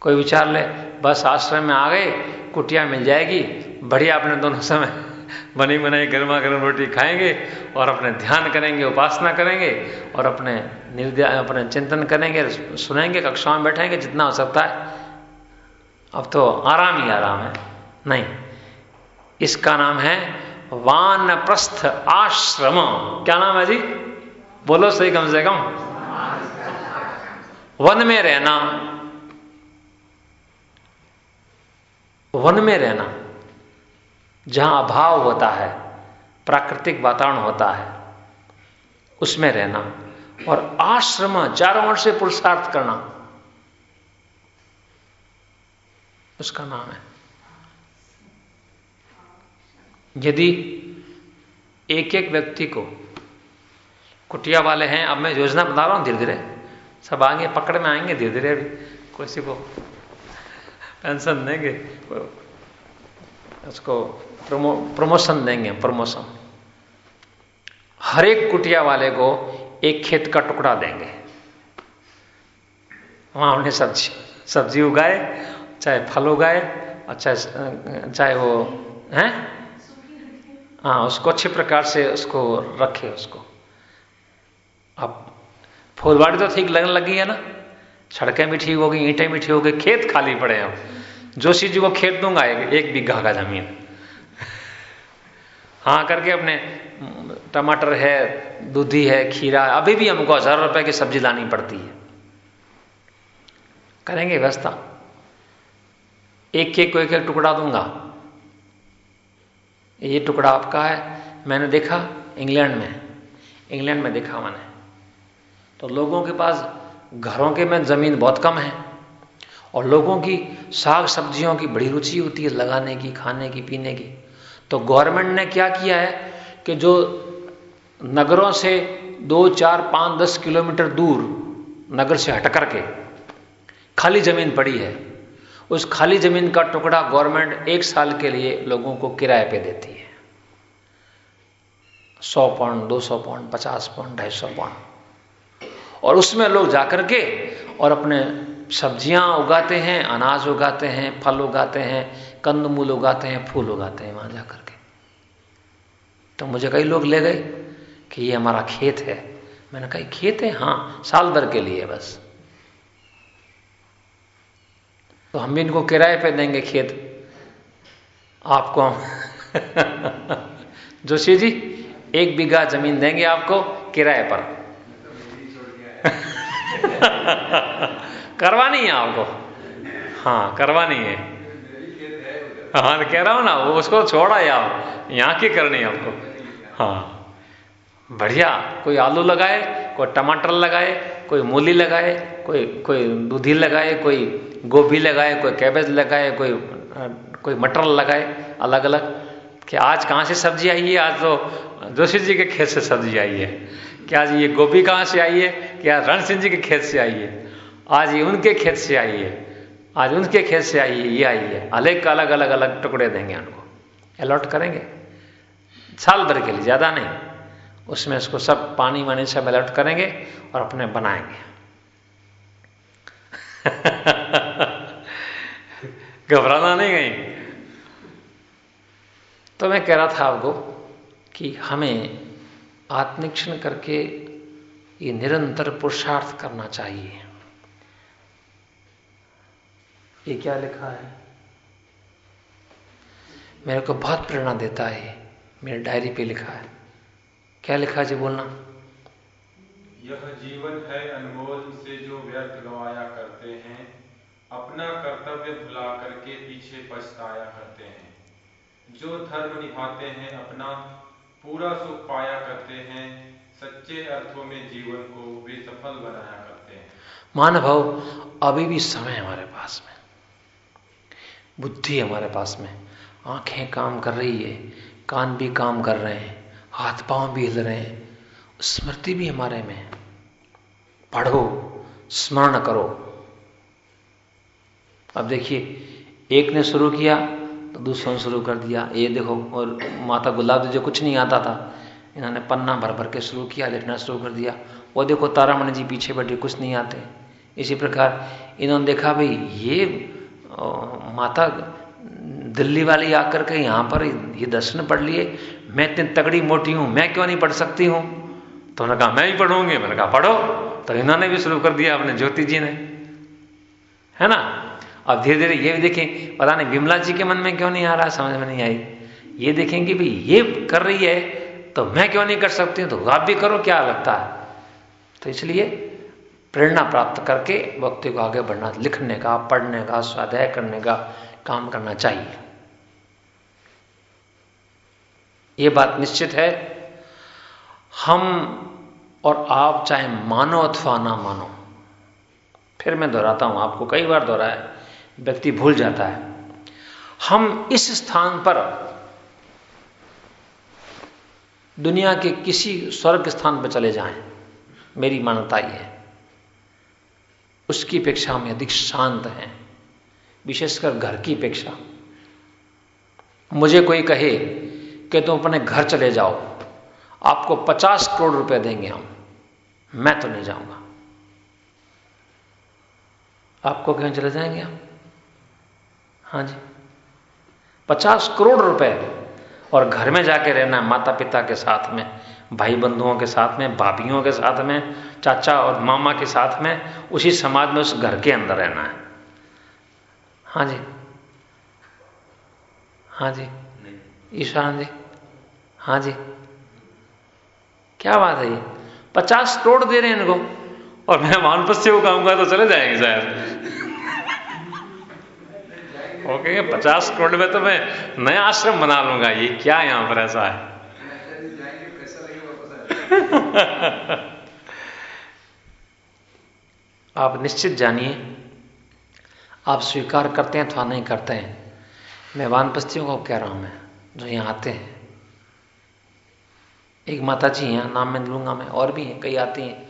कोई विचार ले, बस आश्रम में आ गए, कुटिया मिल जाएगी, बढ़िया अपने दोनों समय। बनी बनाई गर्मा गर्म रोटी खाएँगे और अपने ध्यान करेंगे, उपासना करेंगे और अपने निर्दय अपने चिंतन करेंगे, सुनेंगे कक्षा में बैठेंगे जितना हो सकता है। अब तो आराम ही आराम है। नहीं। इसका नाम है वानप्रस्थ आश्रम। क्या नाम है जी? बोलो सही कम से कम। वन में रहना। वन में रहना। जहाँ अभाव होता है, प्राकृतिक वातावरण होता है, उसमें रहना और आश्रम ओर से पुरुषार्थ करना, उसका नाम है। यदि एक एक व्यक्ति को, कुटिया वाले हैं, अब मैं योजना बना रहा हूँ धीरे धीरे सब आगे पकड़ में आएँगे धीरे धीरे अभी किसी को पेंशन देंगे उसको प्रमो, प्रमोशन देंगे, प्रमोशन। हर एक कुटिया वाले को एक खेत का टुकड़ा देंगे। वहाँ उन्हें सब्ज़ी सब्ज़ी उगाए, चाहे फल उगाए, और चाहे चाहे वो, हैं? हाँ उसको अच्छे प्रकार से उसको रखे उसको। अब फूलवाड़ी तो ठीक लगने लगी है ना? सड़कें भी ठीक हो गई, ईंटें भी ठीक हो गई, खेत खाली पड़े हैं अब। जोशी जी को खेत दूँगा, एक एक बीघा का ज़मीन। हाँ करके अपने, टमाटर है, दूधी है, खीरा है अभी भी हमको हज़ार रुपए की सब्ज़ी लानी पड़ती है। करेंगे व्यवस्था। एक एक को एक एक टुकड़ा दूँगा। ये टुकड़ा आपका है, मैंने देखा इंग्लैंड में। इंग्लैंड में देखा मैंने। तो लोगों के पास, घरों के में ज़मीन बहुत कम है। और लोगों की साग सब्जियों की बड़ी रुचि होती है लगाने की, खाने की, पीने की। तो गवर्नमेंट ने क्या किया है कि जो नगरों से दो, चार, पाँच, दस किलोमीटर दूर, नगर से हट करके खाली ज़मीन पड़ी है, उस खाली ज़मीन का टुकड़ा गवर्नमेंट एक साल के लिए लोगों को किराए पे देती है। सौ पाउंड दो सौ पाउंड पचास पाउंड ढाई सौ पाउंड और उसमें लोग जाकर के और अपने सब्ज़ियाँ उगाते हैं अनाज उगाते हैं फल उगाते हैं कंदमूल उगाते हैं फूल उगाते हैं वहाँ जाकर के। तो मुझे कई लोग ले गए कि ये हमारा खेत है। मैंने कहा खेत है? हाँ साल भर के लिए बस। तो हम भी इनको किराए पे देंगे खेत। आपको हम जोशी जी एक बीघा ज़मीन देंगे आपको किराए पर। करवानी है आपको? हाँ करवानी है। हाँ तो कह रहा हूँ ना उसको छोड़ा आप। यहाँ की करनी है आपको। हाँ। बढ़िया, कोई आलू लगाए, कोई टमाटर लगाए, कोई मूली लगाए, कोई कोई दूधी लगाए, कोई गोभी लगाए, कोई कैबेज लगाए, कोई कोई मटर लगाए अलग अलग कि आज कहाँ से सब्ज़ी आई है? आज तो जोशी जी के खेत से सब्ज़ी आई है। क्या आज ये गोभी कहाँ से आई है? क्या रण सिंह जी के खेत से आई है? आज उनके खेत से आई है। आज उनके खेत से आई है, ये आई है। अलग अलग अलग अलग टुकड़े देंगे उनको। अलॉट करेंगे। साल भर के लिए, ज़्यादा नहीं। उसमें उसको सब पानी वानी सब अलर्ट करेंगे और अपने बनाएँगे। घबराना नहीं गई तो मैं कह रहा था आपको कि हमें आत्मिक्षण करके ये निरंतर पुरुषार्थ करना चाहिए। ये क्या लिखा है? मेरे को बहुत प्रेरणा देता है मेरे डायरी पे लिखा है। क्या लिखा जी बोलना? यह जीवन है अनमोल से जो व्यर्थ गवाया करते हैं अपना कर्तव्य भुला करके पीछे पछताया करते हैं। जो धर्म निभाते हैं अपना पूरा सुख पाया करते हैं सच्चे अर्थों में जीवन को वे सफल बनाया करते हैं। मानव अभी भी समय हमारे पास में। बुद्धि हमारे पास में। आँखें काम कर रही है, कान भी काम कर रहे हैं, हाथ पाँव भी हिल रहे हैं। स्मृति भी हमारे में। पढ़ो, स्मरण करो। अब देखिए, एक ने शुरू किया तो दूसरों ने शुरू कर दिया। ये देखो, और माता गुलाब जो कुछ नहीं आता था, इन्होंने पन्ना भर भर के शुरू किया, लिखना शुरू कर दिया। वो देखो, तारामणि जी पीछे बैठे, कुछ नहीं आते। इसी प्रकार इन्होंने देखा, भाई, ये माता दिल्ली वाली आकर के यहाँ पर ये दर्शन पढ़ लिए। मैं इतनी तगड़ी मोटी हूँ, मैं क्यों नहीं पढ़ सकती हूँ? तो उन्होंने कहा, मैं ही पढ़ूँगी। मैंने कहा, पढ़ो। तो इन्होंने भी शुरू कर दिया अपने ज्योति जी ने। है ना? अब धीरे धीरे ये भी देखें, पता नहीं विमला जी के मन में क्यों नहीं आ रहा, समझ में नहीं आई। ये देखेंगे भाई, ये कर रही है तो मैं क्यों नहीं कर सकती तो आप भी करो, क्या लगता है? तो इसलिए प्रेरणा प्राप्त करके व्यक्ति को आगे बढ़ना, लिखने का, पढ़ने का, स्वाध्याय करने का काम करना चाहिए। ये बात निश्चित है। हम और आप चाहे मानो अथवा ना मानो, फिर मैं दोहराता हूँ, आपको कई बार दोहराया, व्यक्ति भूल जाता है। हम इस स्थान पर दुनिया के किसी स्वर्ग स्थान पर चले जाएँ, मेरी मान्यता ही है। उसकी अपेक्षा हम अधिक शांत हैं, विशेषकर घर की अपेक्षा। मुझे कोई कहे कि तुम अपने घर चले जाओ, आपको पचास करोड़ रुपए देंगे हम, मैं तो नहीं जाऊँगा। आपको कहीं चले जाएँगे हम? हाँ जी। पचास करोड़ रुपए और घर में जाके रहना माता पिता के साथ में। भाई बंधुओं के साथ में भाभीियों के साथ में चाचा और मामा के साथ में उसी समाज में उस घर के अंदर रहना है। हाँ जी। हाँ जी। ईशान जी। हाँ जी। क्या बात है ये? पचास करोड़ दे रहे हैं इनको। और मैं वानपस्य को कहूँगा तो चले जाएँगे शायद। ओके पचास करोड़ में तो मैं नया आश्रम बना लूँगा। ये क्या यहाँ पर ऐसा है? आप निश्चित जानिए, आप स्वीकार करते हैं अथवा नहीं करते हैं। मैं वानपस्तियों को कह रहा हूँ मैं, जो यहाँ आते हैं। एक माता जी हैं, नाम में लूँगा, मैं और भी हैं, कई आती हैं।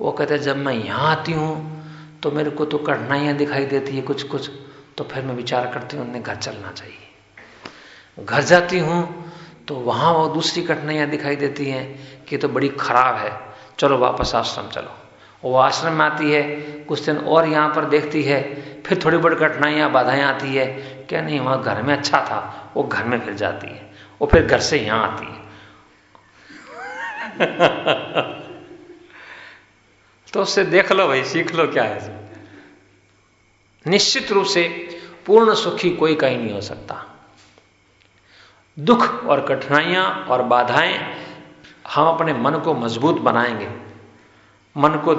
वो कहते हैं, जब मैं यहाँ आती हूँ तो मेरे को तो कठिनाइयाँ दिखाई देती है कुछ कुछ तो फिर मैं विचार करती हूँ उन्हें घर चलना चाहिए। घर जाती हूँ तो वहाँ वो दूसरी कठिनाइयाँ दिखाई देती हैं कि तो बड़ी खराब है। चलो वापस आश्रम चलो। वो आश्रम में आती है, कुछ दिन और यहाँ पर देखती है, फिर थोड़ी बड़ी कठिनाइयाँ, बाधाएँ आती है, क्या नहीं, वहाँ घर में अच्छा था, वो घर में फिर जाती है। वो फिर घर से यहाँ आती है। तो उससे देख लो भाई, सीख लो क्या है। निश्चित रूप से पूर्ण सुखी कोई कहीं नहीं हो सकता। दुख और कठिनाइयाँ और बाधाएँ हम अपने मन को मज़बूत बनाएँगे, मन को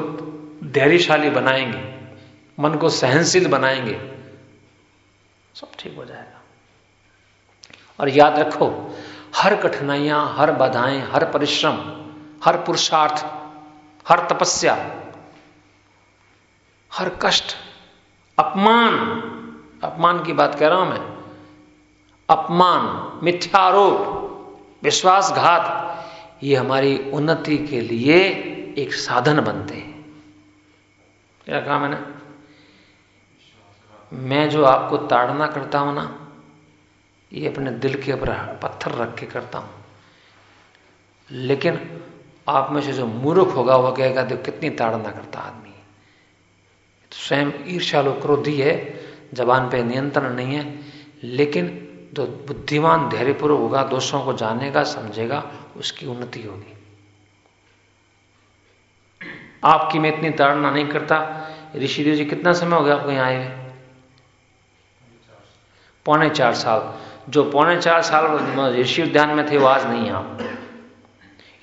धैर्यशाली बनाएँगे, मन को सहनशील बनाएँगे, सब ठीक हो जाएगा। और याद रखो, हर कठिनाइयाँ, हर बाधाएँ, हर परिश्रम, हर पुरुषार्थ, हर तपस्या, हर कष्ट, अपमान अपमान की बात कह रहा हूँ मैं अपमान, मिथ्यारोप, विश्वासघात, ये हमारी उन्नति के लिए एक साधन बनते हैं। क्या कहा मैंने मैं जो आपको ताड़ना करता हूँ ना, ये अपने दिल के ऊपर पत्थर रख के करता हूँ। लेकिन आप में से जो मूर्ख होगा वह कहेगा तो कितनी ताड़ना करता आदमी तो स्वयं ईर्षालु क्रोधी है, जबान पे नियंत्रण नहीं है, लेकिन जो बुद्धिमान, धैर्यपूर्वक होगा, दोषों को जानेगा, समझेगा, उसकी उन्नति होगी। आपकी मैं इतनी ताड़ना नहीं करता। ऋषिदेव जी, कितना समय हो गया आपको यहाँ आए हुए? पौने चार साल। जो पौने चार साल ऋषि उद्यान में थे, वो आज नहीं आप।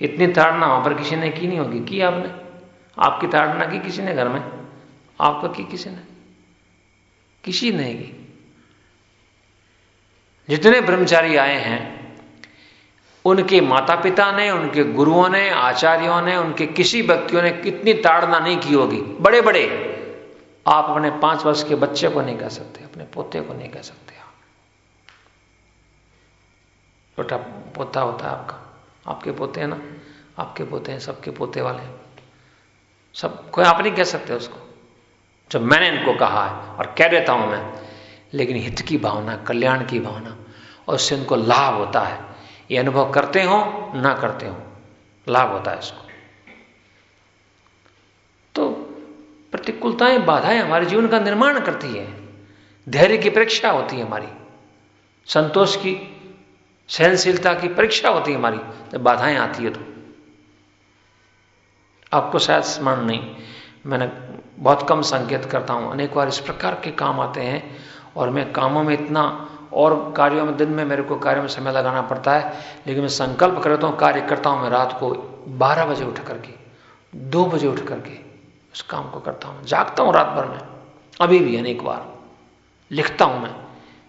इतनी ताड़ना वहाँ पर किसी ने की नहीं होगी? की आपने? आपकी ताड़ना की किसी ने घर में? आपका की किसी ने? किसी ने की? जितने ब्रह्मचारी आए हैं, उनके माता पिता ने, उनके गुरुओं ने, आचार्यों ने, उनके किसी व्यक्तियों ने कितनी ताड़ना नहीं की होगी। बड़े बड़े आप अपने पाँच वर्ष के बच्चे को नहीं कह सकते, अपने पोते को नहीं कह सकते आप। छोटा पोता होता है आपका। आपके पोते हैं ना? आपके पोते हैं, सबके पोते वाले सब, कोई आप नहीं कह सकते उसको। जब मैंने इनको कहा है, और कह देता हूँ मैं, लेकिन हित की भावना, कल्याण की भावना और उससे उनको लाभ होता है। ये अनुभव करते हो, ना करते हो, लाभ होता है इसको। तो प्रतिकूलताएँ, बाधाएँ हमारे जीवन का निर्माण करती है। धैर्य की परीक्षा होती है हमारी। संतोष की, सहनशीलता की परीक्षा होती है हमारी। जब बाधाएँ आती है तो। आपको शायद स्मरण नहीं, मैंने बहुत कम संकेत करता हूँ। अनेक बार इस प्रकार के काम आते हैं और मैं कामों में इतना और कार्यों में, दिन में मेरे को कार्य में समय लगाना पड़ता है, लेकिन मैं संकल्प करता हूँ कार्य करता हूँ मैं रात को बारह बजे उठ करके, दो बजे उठ करके उस काम को करता हूँ। जागता हूँ रात भर में, अभी भी अनेक बार, लिखता हूँ मैं।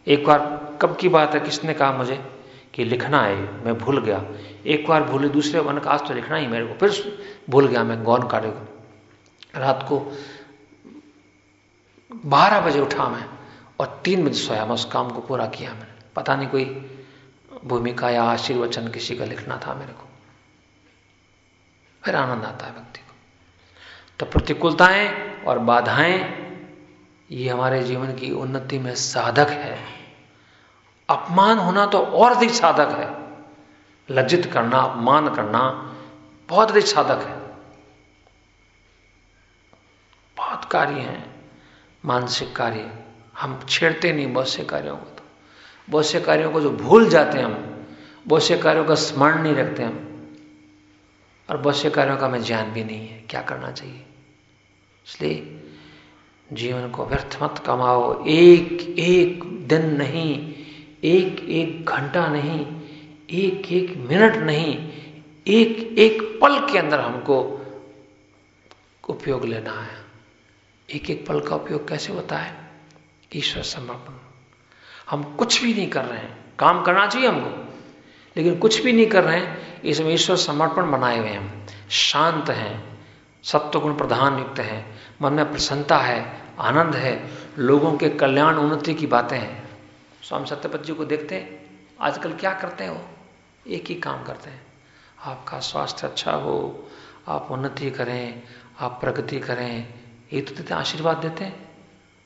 एक बार कब की बात है, किसने कहा मुझे कि लिखना है, मैं भूल गया। एक बार भूले, दूसरे वन आज तो लिखना ही मेरे को, फिर भूल गया मैं गौन कार्य को। रात को बारह बजे उठा मैं और तीन बजे सोया मैं उस काम को पूरा किया मैंने। पता नहीं कोई भूमिका या आशीर्वचन किसी का लिखना था मेरे को। फिर आनंद आता है व्यक्ति को। तो प्रतिकूलताएँ और बाधाएँ, ये हमारे जीवन की उन्नति में साधक है। अपमान होना तो और अधिक साधक है। लज्जित करना, अपमान करना बहुत अधिक साधक है। बहुत कार्य हैं, मानसिक कार्य हम छेड़ते नहीं बहुत से कार्यों को तो। बहुत से कार्यों को जो भूल जाते हैं हम, बहुत से कार्यों का स्मरण नहीं रखते हम। और बहुत से कार्यों का हमें ज्ञान भी नहीं है, क्या करना चाहिए? इसलिए जीवन को व्यर्थ मत कमाओ। एक एक दिन नहीं, एक एक घंटा नहीं, एक एक मिनट नहीं, एक एक पल के अंदर हमको उपयोग लेना है। एक एक पल का उपयोग कैसे होता है? ईश्वर समर्पण। हम कुछ भी नहीं कर रहे हैं। काम करना चाहिए हमको। लेकिन कुछ भी नहीं कर रहे हैं, इसमें ईश्वर समर्पण बनाए हुए हैं शांत हैं सत्व गुण प्रधान युक्त हैं, मन में प्रसन्नता है, आनंद है, लोगों के कल्याण उन्नति की बातें हैं। स्वामी सत्यपत जी को देखते हैं, आजकल क्या करते हैं वो? एक ही काम करते हैं। आपका स्वास्थ्य अच्छा हो, आप उन्नति करें, आप प्रगति करें, ये तो देते आशीर्वाद देते हैं।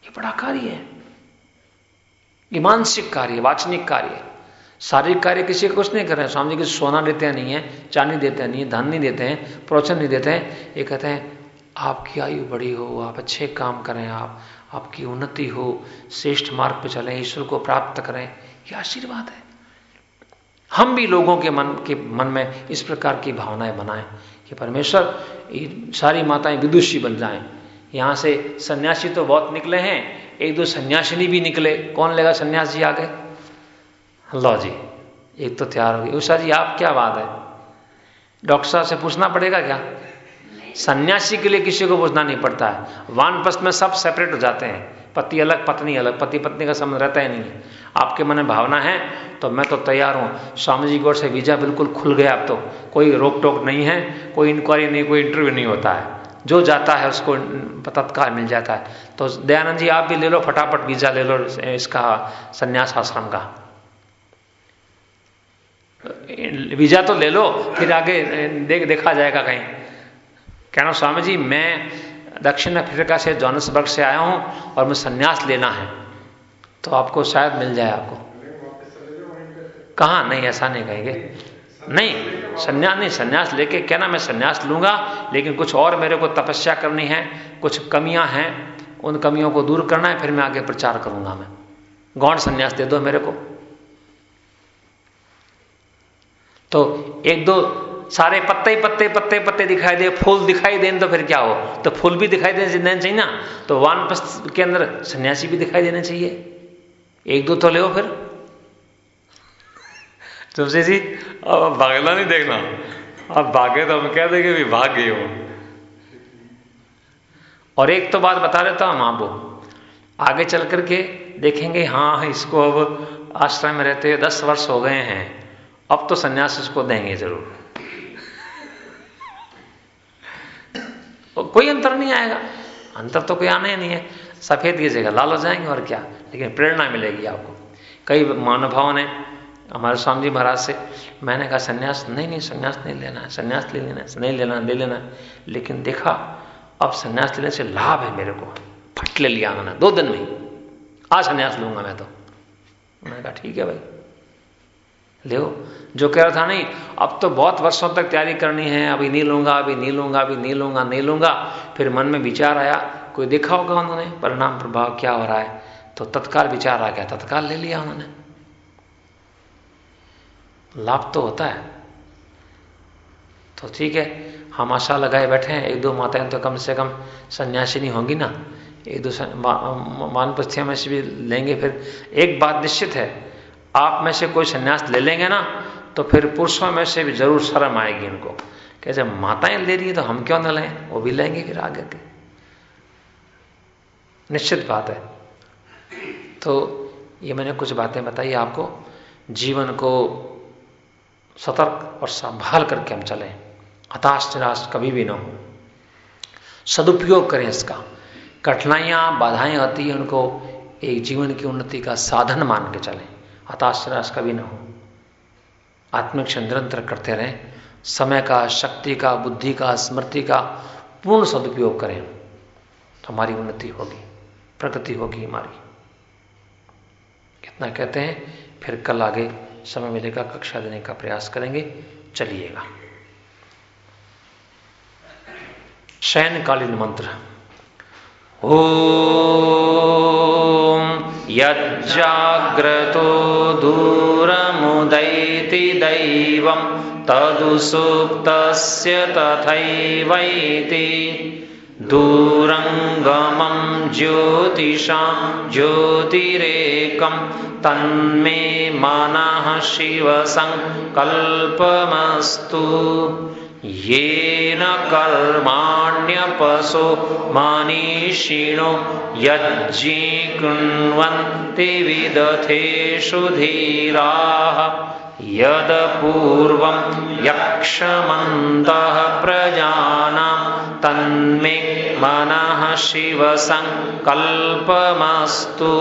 ये बड़ा कार्य है। ये मानसिक कार्य वाचनिक कार्य शारीरिक कार्य किसी का कुछ नहीं कर रहे हैं। स्वामी जी किसी सोना देते हैं, नहीं है, चांदी देते हैं, नहीं है, धन नहीं देते हैं प्रोचन नहीं देते हैं। ये कहते हैं, आपकी आयु बड़ी हो, आप अच्छे काम करें, आप, आपकी उन्नति हो, श्रेष्ठ मार्ग पर चलें, ईश्वर को प्राप्त करें। यह आशीर्वाद है। हम भी लोगों के मन के मन में इस प्रकार की भावनाएँ बनाएँ कि परमेश्वर सारी माताएँ विदुषी बन जाएँ। यहाँ से सन्यासी तो बहुत निकले हैं, एक दो सन्यासिनी भी निकले। कौन लेगा सन्यासी आगे? लो जी, एक तो तैयार हो गई उषा जी, आप क्या बात है? डॉक्टर साहब से पूछना पड़ेगा क्या? सन्यासी के लिए किसी को पूछना नहीं पड़ता है। वानप्रस्थ में सब सेपरेट हो जाते हैं। पति अलग, पत्नी अलग। पति, पत्नी का संबंध रहता ही नहीं है। आपके मन में भावना है तो मैं तो तैयार हूँ। स्वामी जी ओर से वीज़ा बिल्कुल खुल गया अब तो। कोई रोक टोक नहीं है, कोई इंक्वायरी नहीं, कोई इंटरव्यू नहीं होता है। जो जाता है उसको तत्काल मिल जाता है। तो दयानंद जी, आप भी ले लो, फटाफट वीज़ा ले लो इसका संन्यास आश्रम का। वीज़ा तो ले लो, फिर आगे देख, देखा जाएगा कहीं। कहना स्वामी जी मैं दक्षिण अफ्रीका से जॉनसबर्ग से आया हूँ और मैं संन्यास लेना है। तो आपको शायद मिल जाए आपको। कहा? नहीं, ऐसा नहीं कहेंगे। नहीं, संन्यास नहीं, संन्यास लेके कहना मैं संन्यास लूँगा, लेकिन कुछ और मेरे को तपस्या करनी है, कुछ कमियाँ हैं, उन कमियों को दूर करना है, फिर मैं आगे प्रचार करूँगा मैं। गौण संन्यास दे दो मेरे को। तो एक दो सारे पत्ते पत्ते पत्ते पत्ते दिखाई दे, फूल दिखाई दे तो फिर क्या हो? तो फूल भी दिखाई देने चाहिए ना? तो वानप्रस्थ के अंदर सन्यासी भी दिखाई देना चाहिए। एक दो तो ले फिर। तुमसे जी, अब भागना नहीं देखना। अब भागे तो हम कह देंगे भी भाग गए हो। और एक तो बात बता देता हूँ आप आगे चल करके देखेंगे हाँ इसको अब आश्रम में रहते दस वर्ष हो गए हैं। अब तो संन्यास इसको देंगे ज़रूर। तो कोई अंतर नहीं आएगा। अंतर तो कोई आना ही नहीं है। सफ़ेद की जगह, लाल हो जाएँगे और क्या? लेकिन प्रेरणा मिलेगी आपको। कई महानुभावों ने हमारे स्वामी जी महाराज से, मैंने कहा, संन्यास, नहीं नहीं, संन्यास नहीं लेना है, सन्यास ले लेना है, नहीं लेना ले लेना लेकिन देखा, अब संन्यास लेने से लाभ है मेरे को। फट ले लिया मैंने, दो दिन में आज सन्यास लूँगा मैं तो। मैंने कहा, ठीक है भाई। ले जो कह रहा था, नहीं, अब तो बहुत वर्षों तक तैयारी करनी है, अभी नहीं लूँगा, अभी नहीं लूँगा, अभी नहीं लूँगा नहीं लूँगा। फिर मन में विचार आया, कोई देखा होगा उन्होंने? परिणाम प्रभाव क्या हो रहा है? तो तत्काल विचार आ गया, तत्काल ले लिया उन्होंने। लाभ तो होता है। तो ठीक है, हम आशा लगाए बैठे हैं, एक दो माताएँ तो कम से कम सन्यासिनी होंगी ना। एक दो मानपस्थियों में से भी लेंगे, फिर एक बात निश्चित है, आप में से कोई संन्यास ले लेंगे ना तो फिर पुरुषों में से भी ज़रूर शर्म आएगी इनको। कि जब माताएँ ले रही है तो हम क्यों ना लें? वो भी लेंगे फिर आगे के। निश्चित बात है। तो ये मैंने कुछ बातें बताई आपको। जीवन को सतर्क और संभाल करके हम चलें। हताश, निराश कभी भी ना हो। सदुपयोग करें इसका। कठिनाइयाँ, बाधाएँ आती हैं उनको एक जीवन की उन्नति का साधन मान के चलें। हताश, निराश कभी ना हो। आत्मिक निरंतर करते रहें। समय का, शक्ति का, बुद्धि का, स्मृति का पूर्ण सदुपयोग करें। तो हमारी उन्नति होगी, प्रगति होगी हमारी। कितना कहते हैं, फिर कल आगे समय मिलेगा, कक्षा देने का प्रयास करेंगे। चलिएगा। शयनकालीन मंत्र। ओ यज्जाग्रतो दूरमुदैति दैवं, तदुसुप्तस्य तथैवैति। दूरङ्गमं ज्योतिषां ज्योतिरेकं तन्मे मनः शिवसङ्कल्पमस्तु। येन कर्माण्यपशो मनीषिणो यज्ञी कृण्वन्ति विदथेषु धीराः। यदपूर्वं यक्षमन्तः प्रजानां तन्मे मनः शिवसङ्कल्पमस्तु।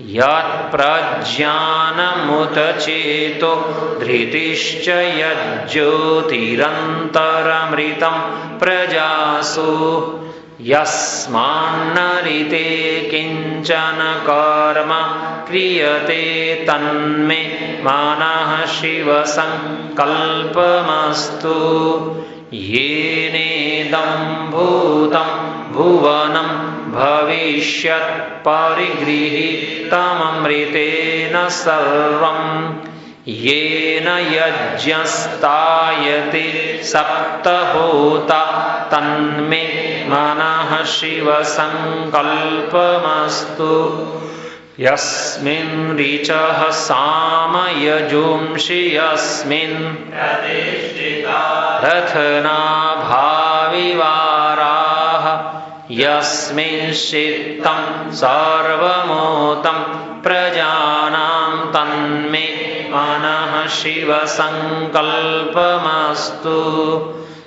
यत्प्रज्ञानमुत चेतो धृतिश्च यज्ज्योतिरन्तरमृतं प्रजासु यस्मान्नरिते किञ्चन कर्म क्रियते तन्मे मानः शिवसङ्कल्पमस्तु। येनेदं भूतं भुवनं भविष्यत् परिगृहीतममृतेन सर्वम् येन यज्ञस्तायते सप्तहोता तन्मे मनः शिवसङ्कल्पमस्तु। यस्मिन् ऋचः सामयजुंषि यस्मिन् रथनाभाविवाराः। यस्मिंश्चित्तं सर्वमोतं प्रजानां तन्मे मनः शिवसङ्कल्पमस्तु।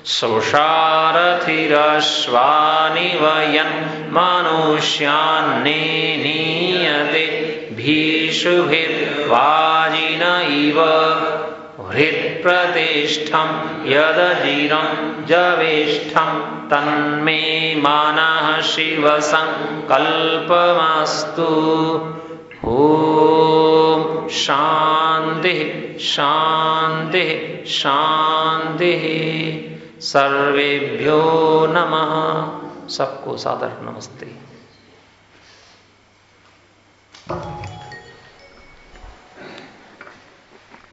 सुषारथिरश्वानि वयन् मनुष्यान्नेनीयते भीषुभिर्वाजिन इव। हृत्प्रतिष्ठं यदजिरं जवेष्ठं तन्मे मनः शिवसङ्कल्पमस्तु। ॐ शांति शांति शांति सर्वेभ्यो नमः। सबको सादर नमस्ते।